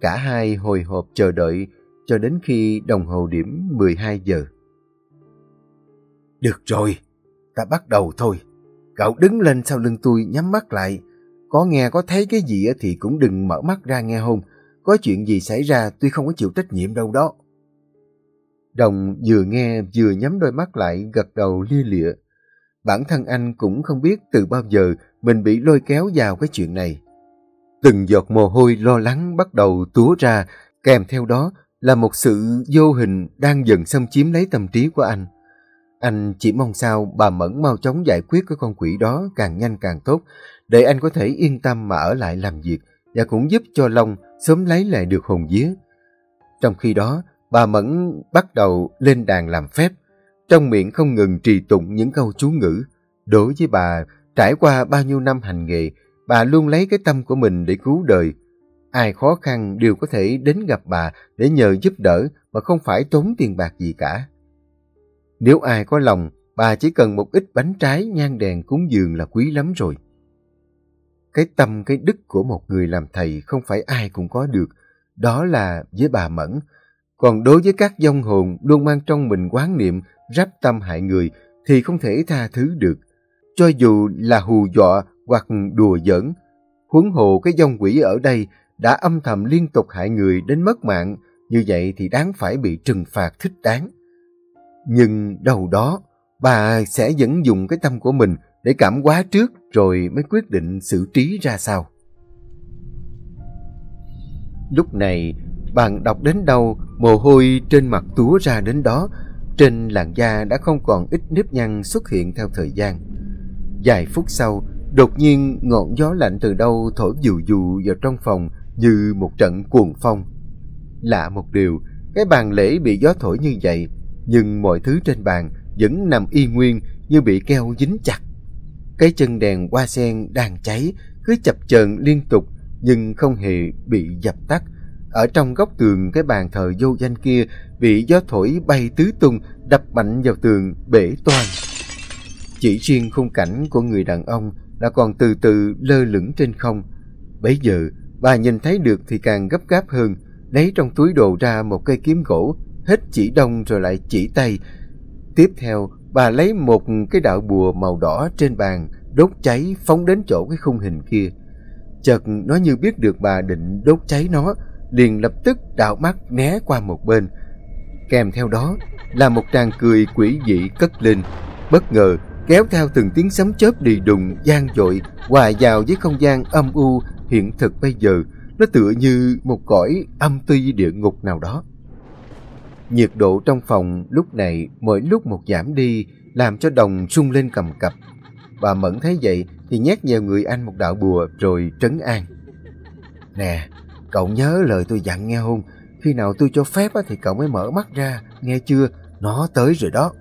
A: Cả hai hồi hộp chờ đợi cho đến khi đồng hồ điểm 12 giờ. Được rồi, ta bắt đầu thôi. Cậu đứng lên sau lưng tôi nhắm mắt lại. Có nghe có thấy cái gì thì cũng đừng mở mắt ra nghe không. Có chuyện gì xảy ra tôi không có chịu trách nhiệm đâu đó. Đồng vừa nghe vừa nhắm đôi mắt lại gật đầu lia lịa. Bản thân anh cũng không biết từ bao giờ mình bị lôi kéo vào cái chuyện này. Từng giọt mồ hôi lo lắng bắt đầu túa ra, kèm theo đó là một sự vô hình đang dần xâm chiếm lấy tâm trí của anh. Anh chỉ mong sao bà Mẫn mau chóng giải quyết cái con quỷ đó càng nhanh càng tốt, để anh có thể yên tâm mà ở lại làm việc và cũng giúp cho Long sớm lấy lại được hồn vía. Trong khi đó, bà Mẫn bắt đầu lên đàn làm phép, trong miệng không ngừng trì tụng những câu chú ngữ. Đối với bà, trải qua bao nhiêu năm hành nghề, bà luôn lấy cái tâm của mình để cứu đời. Ai khó khăn đều có thể đến gặp bà để nhờ giúp đỡ mà không phải tốn tiền bạc gì cả. Nếu ai có lòng, bà chỉ cần một ít bánh trái, nhang đèn cúng dường là quý lắm rồi. Cái tâm, cái đức của một người làm thầy không phải ai cũng có được. Đó là với bà Mẫn. Còn đối với các dông hồn luôn mang trong mình quán niệm, rắp tâm hại người thì không thể tha thứ được. Cho dù là hù dọa hoặc đùa giỡn, huấn hồ cái dông quỷ ở đây đã âm thầm liên tục hại người đến mất mạng, như vậy thì đáng phải bị trừng phạt thích đáng. Nhưng đầu đó, bà sẽ vẫn dùng cái tâm của mình để cảm hóa trước rồi mới quyết định xử trí ra sao. Lúc này, bạn đọc đến đâu, mồ hôi trên mặt túa ra đến đó, trên làn da đã không còn ít nếp nhăn xuất hiện theo thời gian. Vài phút sau, đột nhiên ngọn gió lạnh từ đâu thổi dù dù vào trong phòng như một trận cuồng phong. Lạ một điều, cái bàn lễ bị gió thổi như vậy, nhưng mọi thứ trên bàn vẫn nằm y nguyên như bị keo dính chặt. Cái chân đèn hoa sen đang cháy, cứ chập chờn liên tục nhưng không hề bị dập tắt. Ở trong góc tường cái bàn thờ vô danh kia bị gió thổi bay tứ tung, đập mạnh vào tường, bể toàn. Chỉ riêng khung cảnh của người đàn ông đã còn từ từ lơ lửng trên không. Bấy giờ, bà nhìn thấy được thì càng gấp gáp hơn, lấy trong túi đồ ra một cây kiếm gỗ, hết chỉ đông rồi lại chỉ tay. Tiếp theo, bà lấy một cái đạo bùa màu đỏ trên bàn, đốt cháy phóng đến chỗ cái khung hình kia. Chợt nó như biết được bà định đốt cháy nó, liền lập tức đảo mắt né qua một bên. Kèm theo đó là một tràng cười quỷ dị cất lên, bất ngờ kéo theo từng tiếng sấm chớp đi đùng gian dội hòa vào với không gian âm u hiện thực bây giờ. Nó tựa như một cõi âm tuy địa ngục nào đó. Nhiệt độ trong phòng lúc này mỗi lúc một giảm đi, làm cho đồng sung lên cầm cập. Bà Mẫn thấy vậy thì nhét vào người anh một đạo bùa rồi trấn an. Nè, cậu nhớ lời tôi dặn nghe không? Khi nào tôi cho phép thì cậu mới mở mắt ra, nghe chưa? Nó tới rồi đó.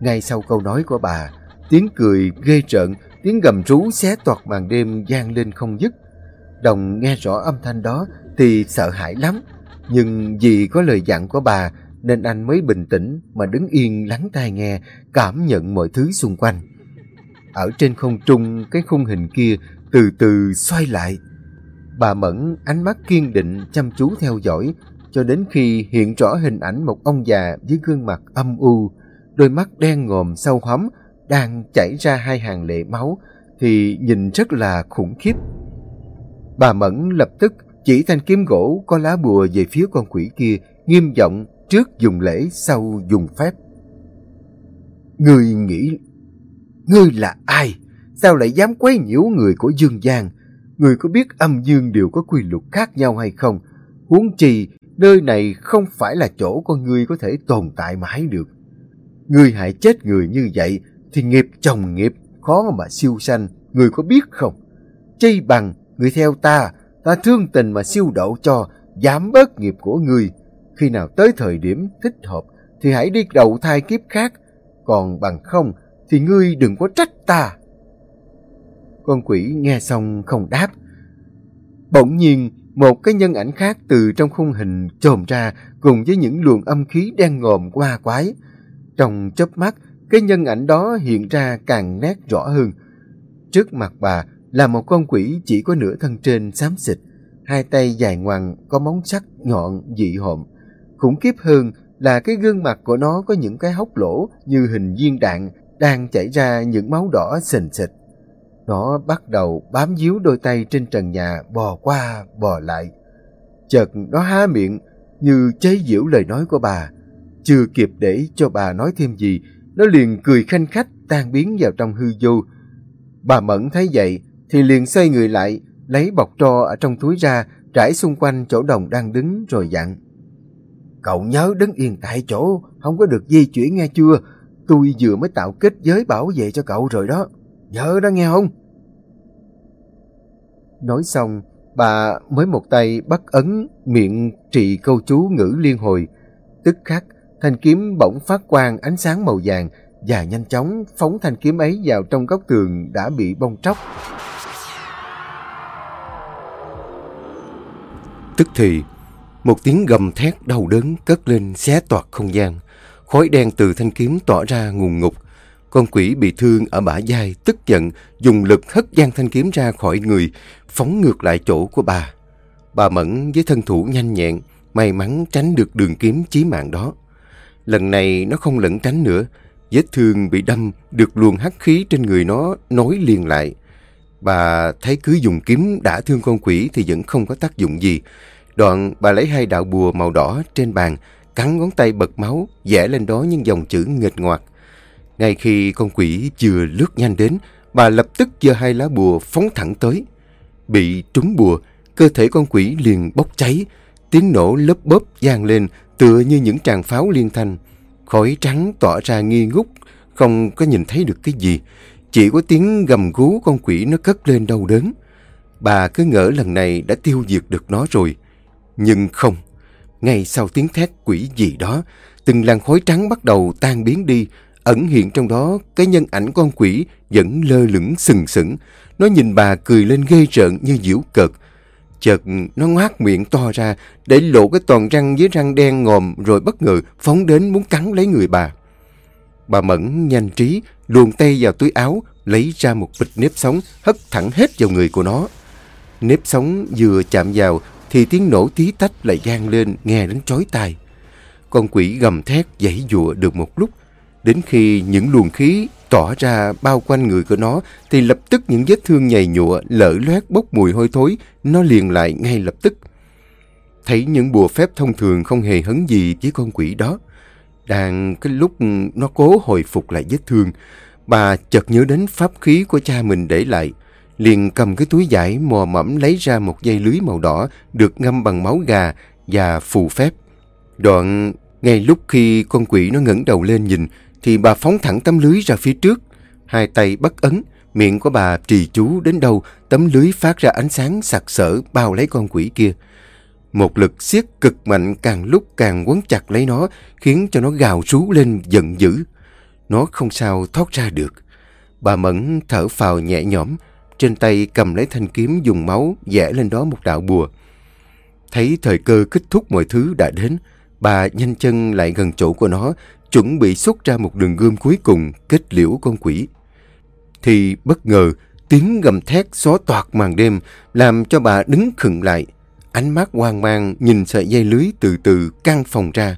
A: Ngay sau câu nói của bà, tiếng cười ghê trợn, tiếng gầm rú xé toạc màn đêm gian lên không dứt. Đồng nghe rõ âm thanh đó thì sợ hãi lắm, nhưng vì có lời dặn của bà nên anh mới bình tĩnh mà đứng yên lắng tai nghe, cảm nhận mọi thứ xung quanh. Ở trên không trung, cái khung hình kia từ từ xoay lại. Bà Mẫn ánh mắt kiên định chăm chú theo dõi cho đến khi hiện rõ hình ảnh một ông già với gương mặt âm u, đôi mắt đen ngòm sâu hóm đang chảy ra hai hàng lệ máu thì nhìn rất là khủng khiếp. Bà Mẫn lập tức chỉ thanh kiếm gỗ có lá bùa về phía con quỷ kia, nghiêm giọng trước dùng lễ sau dùng phép. Người nghĩ, ngươi là ai? Sao lại dám quấy nhiễu người của Dương gian Người có biết âm dương đều có quy luật khác nhau hay không? Huống chi, nơi này không phải là chỗ con người có thể tồn tại mãi được. Người hại chết người như vậy thì nghiệp chồng nghiệp khó mà siêu sanh, người có biết không? Chi bằng người theo ta, ta thương tình mà siêu độ cho, giảm bớt nghiệp của người. Khi nào tới thời điểm thích hợp thì hãy đi đầu thai kiếp khác, còn bằng không thì ngươi đừng có trách ta. Con quỷ nghe xong không đáp. Bỗng nhiên, một cái nhân ảnh khác từ trong khung hình trồm ra cùng với những luồng âm khí đen ngòm qua quái. Trong chớp mắt, cái nhân ảnh đó hiện ra càng nét rõ hơn. Trước mặt bà là một con quỷ chỉ có nửa thân trên xám xịt, hai tay dài ngoằng có móng sắc nhọn dị hộm. Khủng khiếp hơn là cái gương mặt của nó có những cái hốc lỗ như hình viên đạn đang chảy ra những máu đỏ sình sệt. Nó bắt đầu bám díu đôi tay trên trần nhà bò qua bò lại. Chợt nó há miệng như chế giễu lời nói của bà. Chưa kịp để cho bà nói thêm gì, nó liền cười khanh khách tan biến vào trong hư vô. Bà Mẫn thấy vậy thì liền xoay người lại, lấy bọc tro ở trong túi ra, trải xung quanh chỗ đồng đang đứng rồi dặn. Cậu nhớ đứng yên tại chỗ, không có được di chuyển nghe chưa? Tôi vừa mới tạo kết giới bảo vệ cho cậu rồi đó. Nhớ đó nghe không? Nói xong, bà mới một tay bắt ấn miệng trị câu chú ngữ liên hồi. Tức khắc, thanh kiếm bỗng phát quang ánh sáng màu vàng và nhanh chóng phóng thanh kiếm ấy vào trong góc tường đã bị bong tróc. Tức thì, một tiếng gầm thét đau đớn cất lên xé toạc không gian. Khói đen từ thanh kiếm tỏa ra ngùn ngục. Con quỷ bị thương ở bả vai tức giận, dùng lực hất giang thanh kiếm ra khỏi người, phóng ngược lại chỗ của bà. Bà Mẫn với thân thủ nhanh nhẹn, may mắn tránh được đường kiếm chí mạng đó. Lần này nó không lẫn tránh nữa, vết thương bị đâm được luồng hắc khí trên người nó nối liền lại. Bà thấy cứ dùng kiếm đã thương con quỷ thì vẫn không có tác dụng gì. Đoạn bà lấy hai đạo bùa màu đỏ trên bàn, cắn ngón tay bật máu, vẽ lên đó những dòng chữ nghịch ngoạc. Ngay khi con quỷ vừa lướt nhanh đến, bà lập tức giơ hai lá bùa phóng thẳng tới. Bị trúng bùa, cơ thể con quỷ liền bốc cháy, tiếng nổ lớp bóp vang lên tựa như những tràng pháo liên thanh. Khói trắng tỏa ra nghi ngút, không có nhìn thấy được cái gì. Chỉ có tiếng gầm gú con quỷ nó cất lên đau đớn. Bà cứ ngỡ lần này đã tiêu diệt được nó rồi. Nhưng không. Ngay sau tiếng thét quỷ gì đó, từng làn khói trắng bắt đầu tan biến đi, ẩn hiện trong đó cái nhân ảnh con quỷ vẫn lơ lửng sừng sững. Nó nhìn bà cười lên ghê rợn như diễu cợt. Chợt nó ngoác miệng to ra để lộ cái toàn răng với răng đen ngòm rồi bất ngờ phóng đến muốn cắn lấy người bà. Bà Mẫn nhanh trí luồn tay vào túi áo lấy ra một bịch nếp sống hất thẳng hết vào người của nó. Nếp sống vừa chạm vào thì tiếng nổ tí tách lại vang lên nghe đến chói tai. Con quỷ gầm thét giãy dụa được một lúc, đến khi những luồng khí tỏ ra bao quanh người của nó thì lập tức những vết thương nhầy nhụa, lở loét bốc mùi hôi thối, nó liền lại ngay lập tức. Thấy những bùa phép thông thường không hề hấn gì với con quỷ đó. Đang cái lúc nó cố hồi phục lại vết thương, bà chợt nhớ đến pháp khí của cha mình để lại. Liền cầm cái túi vải mò mẫm lấy ra một dây lưới màu đỏ được ngâm bằng máu gà và phù phép. Đoạn, ngay lúc khi con quỷ nó ngẩng đầu lên nhìn, thì bà phóng thẳng tấm lưới ra phía trước. Hai tay bắt ấn, miệng của bà trì chú đến đâu, tấm lưới phát ra ánh sáng sặc sỡ bao lấy con quỷ kia. Một lực siết cực mạnh càng lúc càng quấn chặt lấy nó, khiến cho nó gào rú lên giận dữ. Nó không sao thoát ra được. Bà Mẫn thở phào nhẹ nhõm, trên tay cầm lấy thanh kiếm dùng máu vẽ lên đó một đạo bùa. Thấy thời cơ kết thúc mọi thứ đã đến, bà nhanh chân lại gần chỗ của nó, chuẩn bị xuất ra một đường gươm cuối cùng kết liễu con quỷ. Thì bất ngờ, tiếng gầm thét xóa toạc màn đêm làm cho bà đứng khựng lại. Ánh mắt hoang mang nhìn sợi dây lưới từ từ căng phòng ra.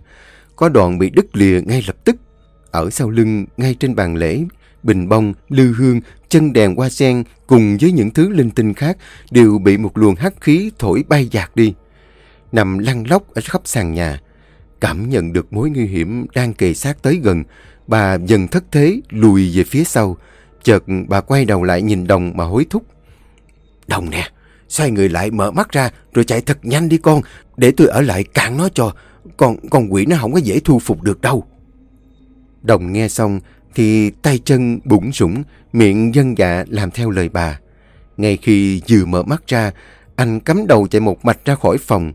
A: Có đoạn bị đứt lìa ngay lập tức. Ở sau lưng, ngay trên bàn lễ, bình bông, lư hương, chân đèn hoa sen cùng với những thứ linh tinh khác đều bị một luồng hắc khí thổi bay dạt đi. Nằm lăn lóc ở khắp sàn nhà, cảm nhận được mối nguy hiểm đang kề sát tới gần, bà dần thất thế lùi về phía sau. Chợt bà quay đầu lại nhìn Đồng mà hối thúc. Đồng nè, xoay người lại mở mắt ra rồi chạy thật nhanh đi con, để tôi ở lại cản nó cho. Còn con quỷ nó không có dễ thu phục được đâu. Đồng nghe xong thì tay chân bủng rủng miệng dân dạ làm theo lời bà. Ngay khi vừa mở mắt ra, anh cắm đầu chạy một mạch ra khỏi phòng.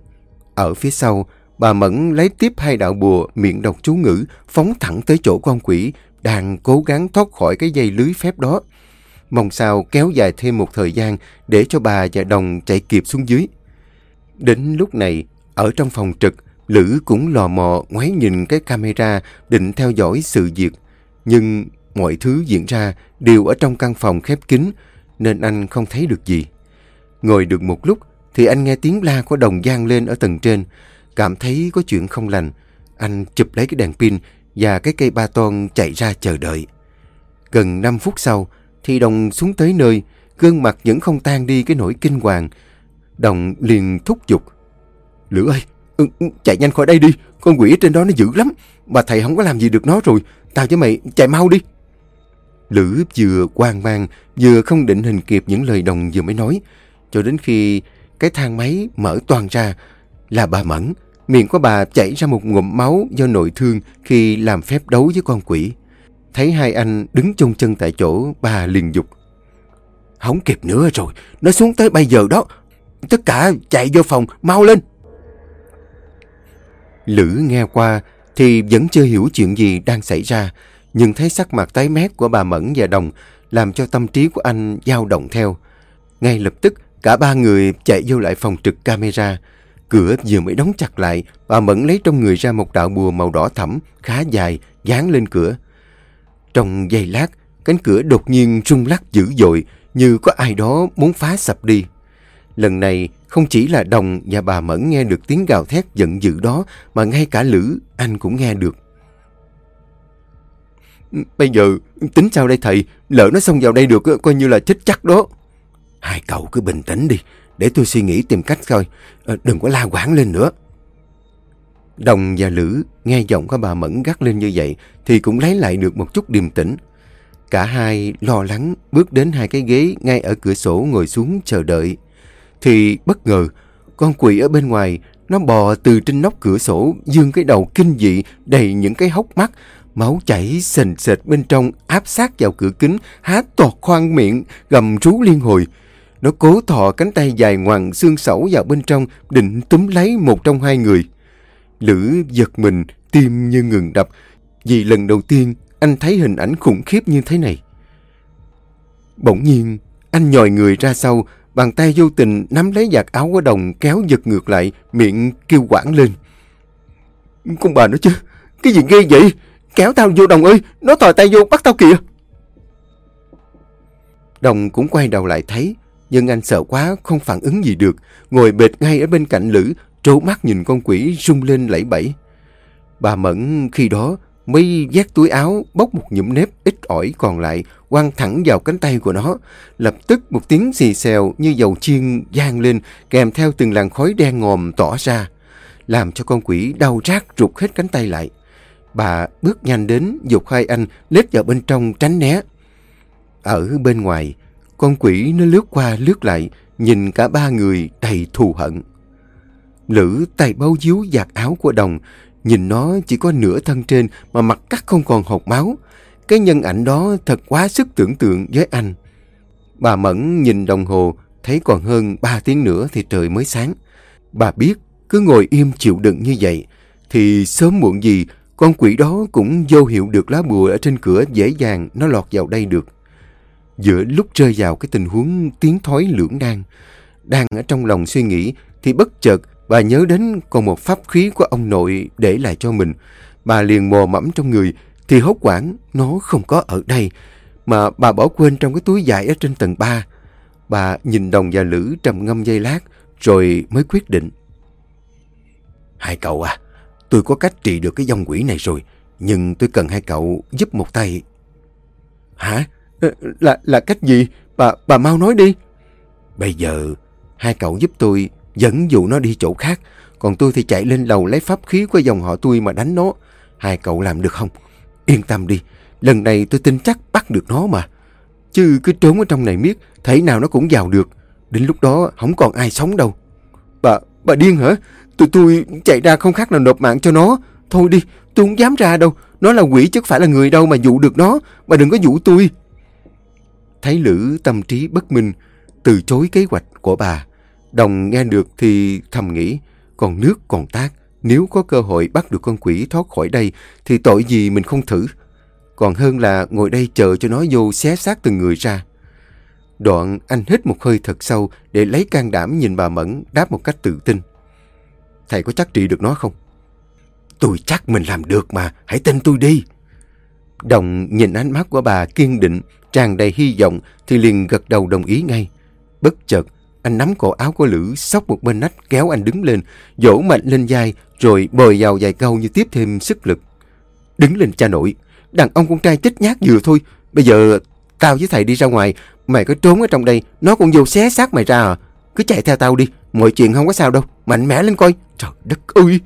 A: Ở phía sau, bà Mẫn lấy tiếp hai đạo bùa miệng đọc chú ngữ, phóng thẳng tới chỗ con quỷ, đang cố gắng thoát khỏi cái dây lưới phép đó. Mong sao kéo dài thêm một thời gian để cho bà và Đồng chạy kịp xuống dưới. Đến lúc này, ở trong phòng trực, Lữ cũng lò mò ngoái nhìn cái camera định theo dõi sự việc. Nhưng mọi thứ diễn ra đều ở trong căn phòng khép kín nên anh không thấy được gì. Ngồi được một lúc thì anh nghe tiếng la của đồng gian lên ở tầng trên. Cảm thấy có chuyện không lành. Anh chụp lấy cái đèn pin và cái cây ba ton chạy ra chờ đợi. Gần 5 phút sau thì đồng xuống tới nơi, gương mặt vẫn không tan đi cái nỗi kinh hoàng. Đồng liền thúc giục. Lửa ơi, ừ, ừ, chạy nhanh khỏi đây đi, con quỷ trên đó nó dữ lắm. Bà thầy không có làm gì được nó rồi, tao với mày chạy mau đi. Lữ vừa hoang mang, vừa không định hình kịp những lời đồng vừa mới nói. Cho đến khi cái thang máy mở toàn ra là bà Mẫn. Miệng của bà chảy ra một ngụm máu do nội thương khi làm phép đấu với con quỷ. Thấy hai anh đứng chung chân tại chỗ, bà liền dục. Không kịp nữa rồi, nó xuống tới bây giờ đó. Tất cả chạy vô phòng, mau lên. Lữ nghe qua thì vẫn chưa hiểu chuyện gì đang xảy ra, nhưng thấy sắc mặt tái mét của bà Mẫn và Đồng làm cho tâm trí của anh dao động theo. Ngay lập tức, cả ba người chạy vô lại phòng trực camera. Cửa vừa mới đóng chặt lại, bà Mẫn lấy trong người ra một đạo bùa màu đỏ thẫm, khá dài, dán lên cửa. Trong giây lát, cánh cửa đột nhiên rung lắc dữ dội, như có ai đó muốn phá sập đi. Lần này, không chỉ là Đồng và bà Mẫn nghe được tiếng gào thét giận dữ đó, mà ngay cả Lữ, anh cũng nghe được. Bây giờ, tính sao đây thầy? Lỡ nó xông vào đây được, coi như là chết chắc đó. Hai cậu cứ bình tĩnh đi, để tôi suy nghĩ tìm cách coi. À, đừng có la quảng lên nữa. Đồng và Lữ nghe giọng của bà Mẫn gắt lên như vậy thì cũng lấy lại được một chút điềm tĩnh. Cả hai lo lắng bước đến hai cái ghế ngay ở cửa sổ ngồi xuống chờ đợi. Thì bất ngờ, con quỷ ở bên ngoài nó bò từ trên nóc cửa sổ dương cái đầu kinh dị đầy những cái hốc mắt Máu chảy sền sệt bên trong áp sát vào cửa kính, há toọt khoang miệng, gầm rú liên hồi. Nó cố thọ cánh tay dài ngoằng xương sẩu vào bên trong, định túm lấy một trong hai người. Lữ giật mình, tim như ngừng đập, vì lần đầu tiên anh thấy hình ảnh khủng khiếp như thế này. Bỗng nhiên, anh nhòi người ra sau, bàn tay vô tình nắm lấy giặt áo của đồng kéo giật ngược lại, miệng kêu quảng lên. Con bà nói chứ, cái gì ghê vậy? Kéo tao vô đồng ơi, nó tòi tay vô bắt tao kìa. Đồng cũng quay đầu lại thấy, nhưng anh sợ quá không phản ứng gì được, ngồi bệt ngay ở bên cạnh Lữ, trố mắt nhìn con quỷ rung lên lẫy bẫy. Bà Mẫn khi đó mới vét túi áo, bóc một nhụm nếp ít ỏi còn lại, quăng thẳng vào cánh tay của nó. Lập tức một tiếng xì xèo như dầu chiên gian lên, kèm theo từng làn khói đen ngòm tỏ ra, làm cho con quỷ đau rát rụt hết cánh tay lại. Bà bước nhanh đến, dục hai anh lết vào bên trong tránh né. Ở bên ngoài, con quỷ nó lướt qua lướt lại, nhìn cả ba người đầy thù hận. Lữ tay bao díu giặt áo của đồng, nhìn nó chỉ có nửa thân trên mà mặt cắt không còn hột máu. Cái nhân ảnh đó thật quá sức tưởng tượng với anh. Bà Mẫn nhìn đồng hồ, thấy còn hơn ba tiếng nữa thì trời mới sáng. Bà biết cứ ngồi im chịu đựng như vậy, thì sớm muộn gì con quỷ đó cũng vô hiệu được lá bùa ở trên cửa dễ dàng nó lọt vào đây được. Giữa lúc rơi vào cái tình huống tiến thói lưỡng nan, đang ở trong lòng suy nghĩ thì bất chợt bà nhớ đến còn một pháp khí của ông nội để lại cho mình. Bà liền mò mẫm trong người thì hốt quảng nó không có ở đây mà bà bỏ quên trong cái túi dài ở trên tầng 3. Bà nhìn đồng và lữ trầm ngâm dây lát rồi mới quyết định. Hai cậu à, tôi có cách trị được cái dòng quỷ này rồi, nhưng tôi cần hai cậu giúp một tay. Hả? Ờ, là, là cách gì? Bà, bà mau nói đi. Bây giờ, hai cậu giúp tôi dẫn dụ nó đi chỗ khác, còn tôi thì chạy lên lầu lấy pháp khí của dòng họ tôi mà đánh nó. Hai cậu làm được không? Yên tâm đi, lần này tôi tin chắc bắt được nó mà. Chứ cứ trốn ở trong này miết, thể nào nó cũng vào được. Đến lúc đó không còn ai sống đâu. Bà, bà điên hả? Tụi tôi chạy ra không khác nào nộp mạng cho nó. Thôi đi, tôi không dám ra đâu. Nó là quỷ chứ phải là người đâu mà dụ được nó. Bà đừng có dụ tôi. Thấy Lữ tâm trí bất minh, từ chối kế hoạch của bà. Đồng nghe được thì thầm nghĩ, còn nước còn tác, nếu có cơ hội bắt được con quỷ thoát khỏi đây thì tội gì mình không thử. Còn hơn là ngồi đây chờ cho nó vô xé xác từng người ra. Đoạn anh hít một hơi thật sâu để lấy can đảm nhìn bà Mẫn đáp một cách tự tin. Thầy có chắc trị được nó không? Tôi chắc mình làm được mà, hãy tin tôi đi. Đồng nhìn ánh mắt của bà kiên định, tràn đầy hy vọng thì liền gật đầu đồng ý ngay. Bất chợt, anh nắm cổ áo của Lữ, sóc một bên nách kéo anh đứng lên, dỗ mạnh lên vai, rồi bồi vào vài câu như tiếp thêm sức lực. Đứng lên cha nội, đàn ông con trai chết nhát vừa thôi, bây giờ tao với thầy đi ra ngoài, mày có trốn ở trong đây, nó cũng vô xé xác mày ra à. Cứ chạy theo tao đi, mọi chuyện không có sao đâu, mạnh mẽ lên coi, trời đất ơi.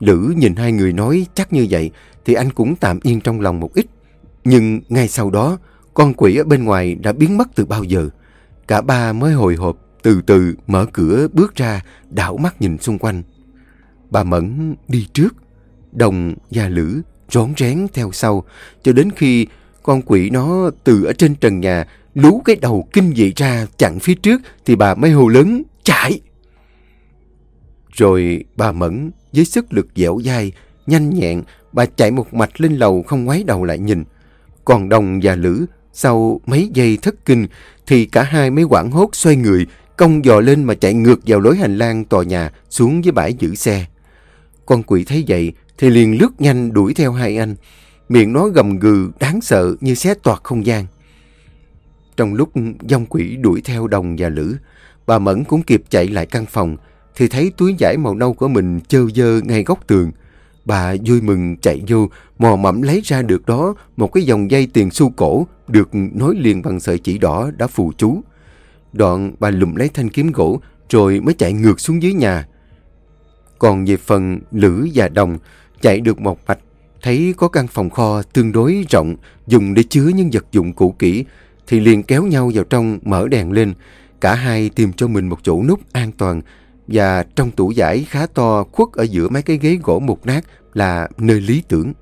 A: Lữ nhìn hai người nói chắc như vậy thì anh cũng tạm yên trong lòng một ít. Nhưng ngay sau đó, con quỷ ở bên ngoài đã biến mất từ bao giờ. Cả ba mới hồi hộp, từ từ mở cửa bước ra, đảo mắt nhìn xung quanh. Bà Mẫn đi trước, Đồng và Lữ rón rén theo sau, cho đến khi con quỷ nó từ ở trên trần nhà lú cái đầu kinh dị ra chặn phía trước thì bà mới hô lớn chạy. Rồi bà Mẫn với sức lực dẻo dai, nhanh nhẹn, bà chạy một mạch lên lầu không ngoái đầu lại nhìn. Còn Đồng và Lữ sau mấy giây thất kinh thì cả hai mới quảng hốt xoay người, cong dò lên mà chạy ngược vào lối hành lang tòa nhà xuống với bãi giữ xe. Con quỷ thấy vậy thì liền lướt nhanh đuổi theo hai anh. Miệng nó gầm gừ đáng sợ như xé toạc không gian. Trong lúc dòng quỷ đuổi theo đồng và lữ, bà Mẫn cũng kịp chạy lại căn phòng thì thấy túi vải màu nâu của mình chơ dơ ngay góc tường. Bà vui mừng chạy vô, mò mẫm lấy ra được đó một cái dòng dây tiền xu cổ được nối liền bằng sợi chỉ đỏ đã phù chú. Đoạn bà lùm lấy thanh kiếm gỗ rồi mới chạy ngược xuống dưới nhà. Còn về phần Lữ và Đồng chạy được một mạch, thấy có căn phòng kho tương đối rộng dùng để chứa những vật dụng cũ kỹ thì liền kéo nhau vào trong mở đèn lên. Cả hai tìm cho mình một chỗ núp an toàn và trong tủ giải khá to khuất ở giữa mấy cái ghế gỗ mục nát là nơi lý tưởng.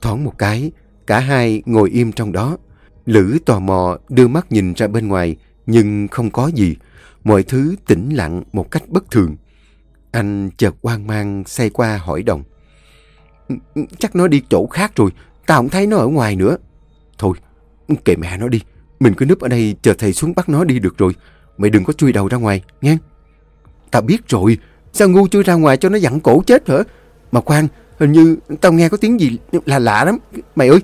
A: Thoáng một cái, cả hai ngồi im trong đó. Lữ tò mò đưa mắt nhìn ra bên ngoài, nhưng không có gì. Mọi thứ tĩnh lặng một cách bất thường. Anh chợt hoang mang say qua hỏi đồng. Ừ, chắc nó đi chỗ khác rồi, tao không thấy nó ở ngoài nữa. Thôi, kệ mẹ nó đi. Mình cứ núp ở đây chờ thầy xuống bắt nó đi được rồi. Mày đừng có chui đầu ra ngoài, nghe. Tao biết rồi, sao ngu chui ra ngoài cho nó dặn cổ chết hả? Mà khoan, hình như tao nghe có tiếng gì là lạ lắm. Mày ơi!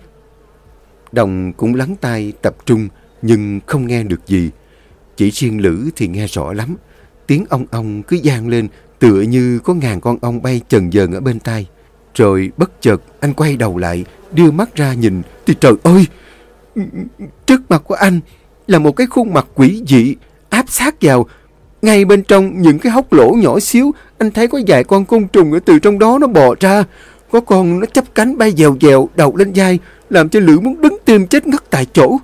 A: Đồng cũng lắng tai tập trung nhưng không nghe được gì. Chỉ riêng Lữ thì nghe rõ lắm. Tiếng ong ong cứ gian lên tựa như có ngàn con ong bay chần dần ở bên tai. Rồi bất chợt anh quay đầu lại, đưa mắt ra nhìn, thì trời ơi! Trước mặt của anh là một cái khuôn mặt quỷ dị, áp sát vào. Ngay bên trong những cái hốc lỗ nhỏ xíu, anh thấy có vài con côn trùng ở từ trong đó nó bò ra. Có con nó chấp cánh bay dèo dèo, đầu lên vai, làm cho Lữ muốn đứng tim chết ngất tại chỗ.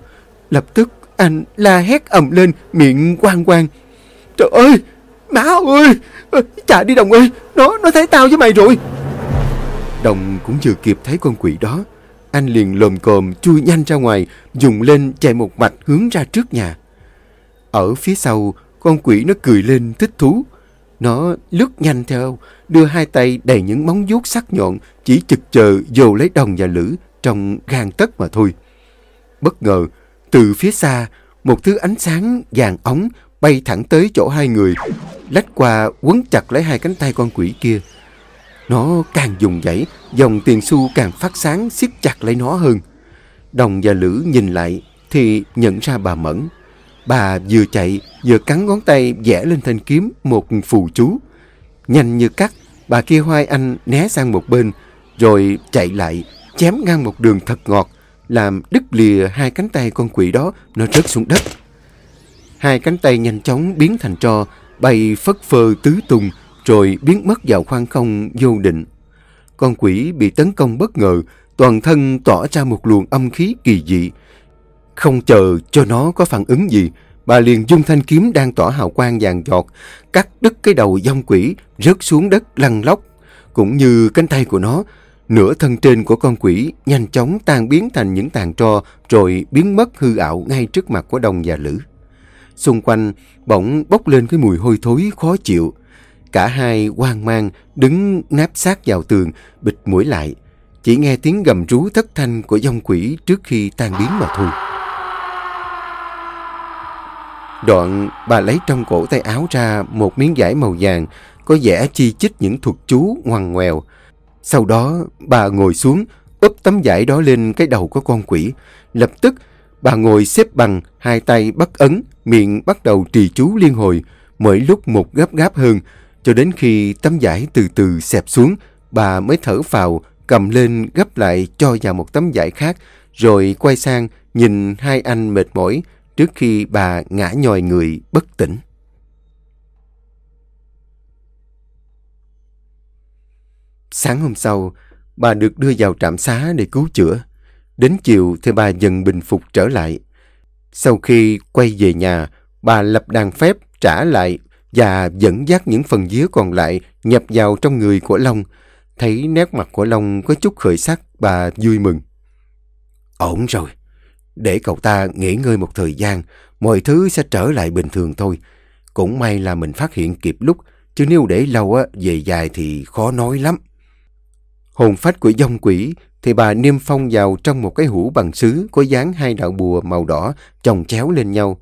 A: Lập tức anh la hét ầm lên, miệng quang quang. Trời ơi! Má ơi! Chạy đi Đồng ơi! Nó, nó thấy tao với mày rồi! Đồng cũng chưa kịp thấy con quỷ đó. Anh liền lồm cồm chui nhanh ra ngoài, dùng lên chạy một mạch hướng ra trước nhà. Ở phía sau, con quỷ nó cười lên thích thú. Nó lướt nhanh theo, đưa hai tay đầy những móng vuốt sắc nhọn, chỉ chực chờ dồ lấy đồng và lữ trong gan tất mà thôi. Bất ngờ, từ phía xa, một thứ ánh sáng vàng ống bay thẳng tới chỗ hai người, lách qua quấn chặt lấy hai cánh tay con quỷ kia. Nó càng dùng dãy, dòng tiền xu càng phát sáng siết chặt lấy nó hơn. Đồng và Lữ nhìn lại thì nhận ra bà Mẫn. Bà vừa chạy vừa cắn ngón tay vẽ lên thanh kiếm một phù chú. Nhanh như cắt, bà kia hoai anh né sang một bên rồi chạy lại chém ngang một đường thật ngọt làm đứt lìa hai cánh tay con quỷ đó nó rớt xuống đất. Hai cánh tay nhanh chóng biến thành tro bay phất phơ tứ tung rồi biến mất vào khoang không vô định. Con quỷ bị tấn công bất ngờ, toàn thân tỏa ra một luồng âm khí kỳ dị. Không chờ cho nó có phản ứng gì, bà liền dung thanh kiếm đang tỏa hào quang vàng giọt, cắt đứt cái đầu dông quỷ, rớt xuống đất lăn lóc. Cũng như cánh tay của nó, nửa thân trên của con quỷ nhanh chóng tan biến thành những tàn tro rồi biến mất hư ảo ngay trước mặt của đồng và lữ. Xung quanh bỗng bốc lên cái mùi hôi thối khó chịu. Cả hai hoang mang, đứng náp sát vào tường, bịt mũi lại. Chỉ nghe tiếng gầm rú thất thanh của dông quỷ trước khi tan biến mà thôi. Đoạn, bà lấy trong cổ tay áo ra một miếng vải màu vàng, có vẻ chi chích những thuật chú ngoằn ngoèo. Sau đó, bà ngồi xuống, úp tấm vải đó lên cái đầu của con quỷ. Lập tức, bà ngồi xếp bằng, hai tay bắt ấn, miệng bắt đầu trì chú liên hồi, mỗi lúc một gấp gáp hơn, cho đến khi tấm vải từ từ xẹp xuống, bà mới thở vào, cầm lên gấp lại cho vào một tấm vải khác, rồi quay sang nhìn hai anh mệt mỏi trước khi bà ngã nhòi người bất tỉnh. Sáng hôm sau, bà được đưa vào trạm xá để cứu chữa. Đến chiều thì bà dần bình phục trở lại. Sau khi quay về nhà, bà lập đàn phép trả lại và dẫn dắt những phần dứa còn lại nhập vào trong người của Long. Thấy nét mặt của Long có chút khởi sắc, bà vui mừng. Ổn rồi, để cậu ta nghỉ ngơi một thời gian, mọi thứ sẽ trở lại bình thường thôi. Cũng may là mình phát hiện kịp lúc, chứ nếu để lâu á, về dài thì khó nói lắm. Hồn phách của dông quỷ thì bà niêm phong vào trong một cái hũ bằng sứ có dán hai đạo bùa màu đỏ chồng chéo lên nhau.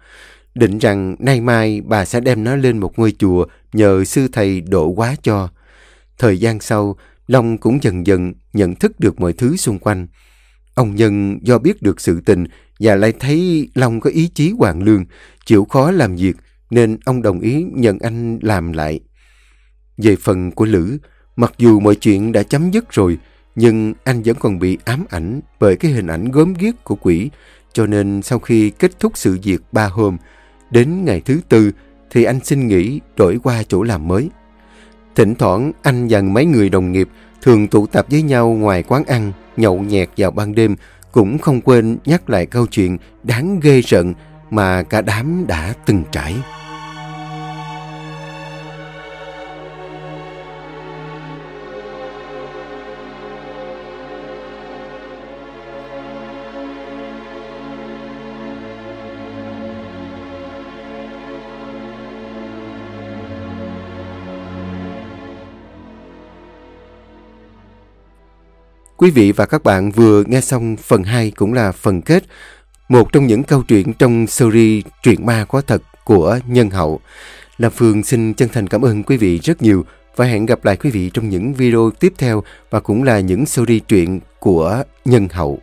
A: Định rằng nay mai bà sẽ đem nó lên một ngôi chùa nhờ sư thầy độ quá cho. Thời gian sau, Long cũng dần dần nhận thức được mọi thứ xung quanh. Ông Nhân do biết được sự tình và lại thấy Long có ý chí hoàng lương, chịu khó làm việc nên ông đồng ý nhận anh làm lại. Về phần của Lữ, mặc dù mọi chuyện đã chấm dứt rồi, nhưng anh vẫn còn bị ám ảnh bởi cái hình ảnh gớm ghiếc của quỷ, cho nên sau khi kết thúc sự việc ba hôm, đến ngày thứ tư thì anh xin nghỉ đổi qua chỗ làm mới. Thỉnh thoảng anh và mấy người đồng nghiệp thường tụ tập với nhau ngoài quán ăn, nhậu nhẹt vào ban đêm, cũng không quên nhắc lại câu chuyện đáng ghê rợn mà cả đám đã từng trải. Quý vị và các bạn vừa nghe xong phần 2 cũng là phần kết, một trong những câu chuyện trong series Truyện ma có thật của Nhân Hậu. Lam Phương xin chân thành cảm ơn quý vị rất nhiều và hẹn gặp lại quý vị trong những video tiếp theo và cũng là những series truyện của Nhân Hậu.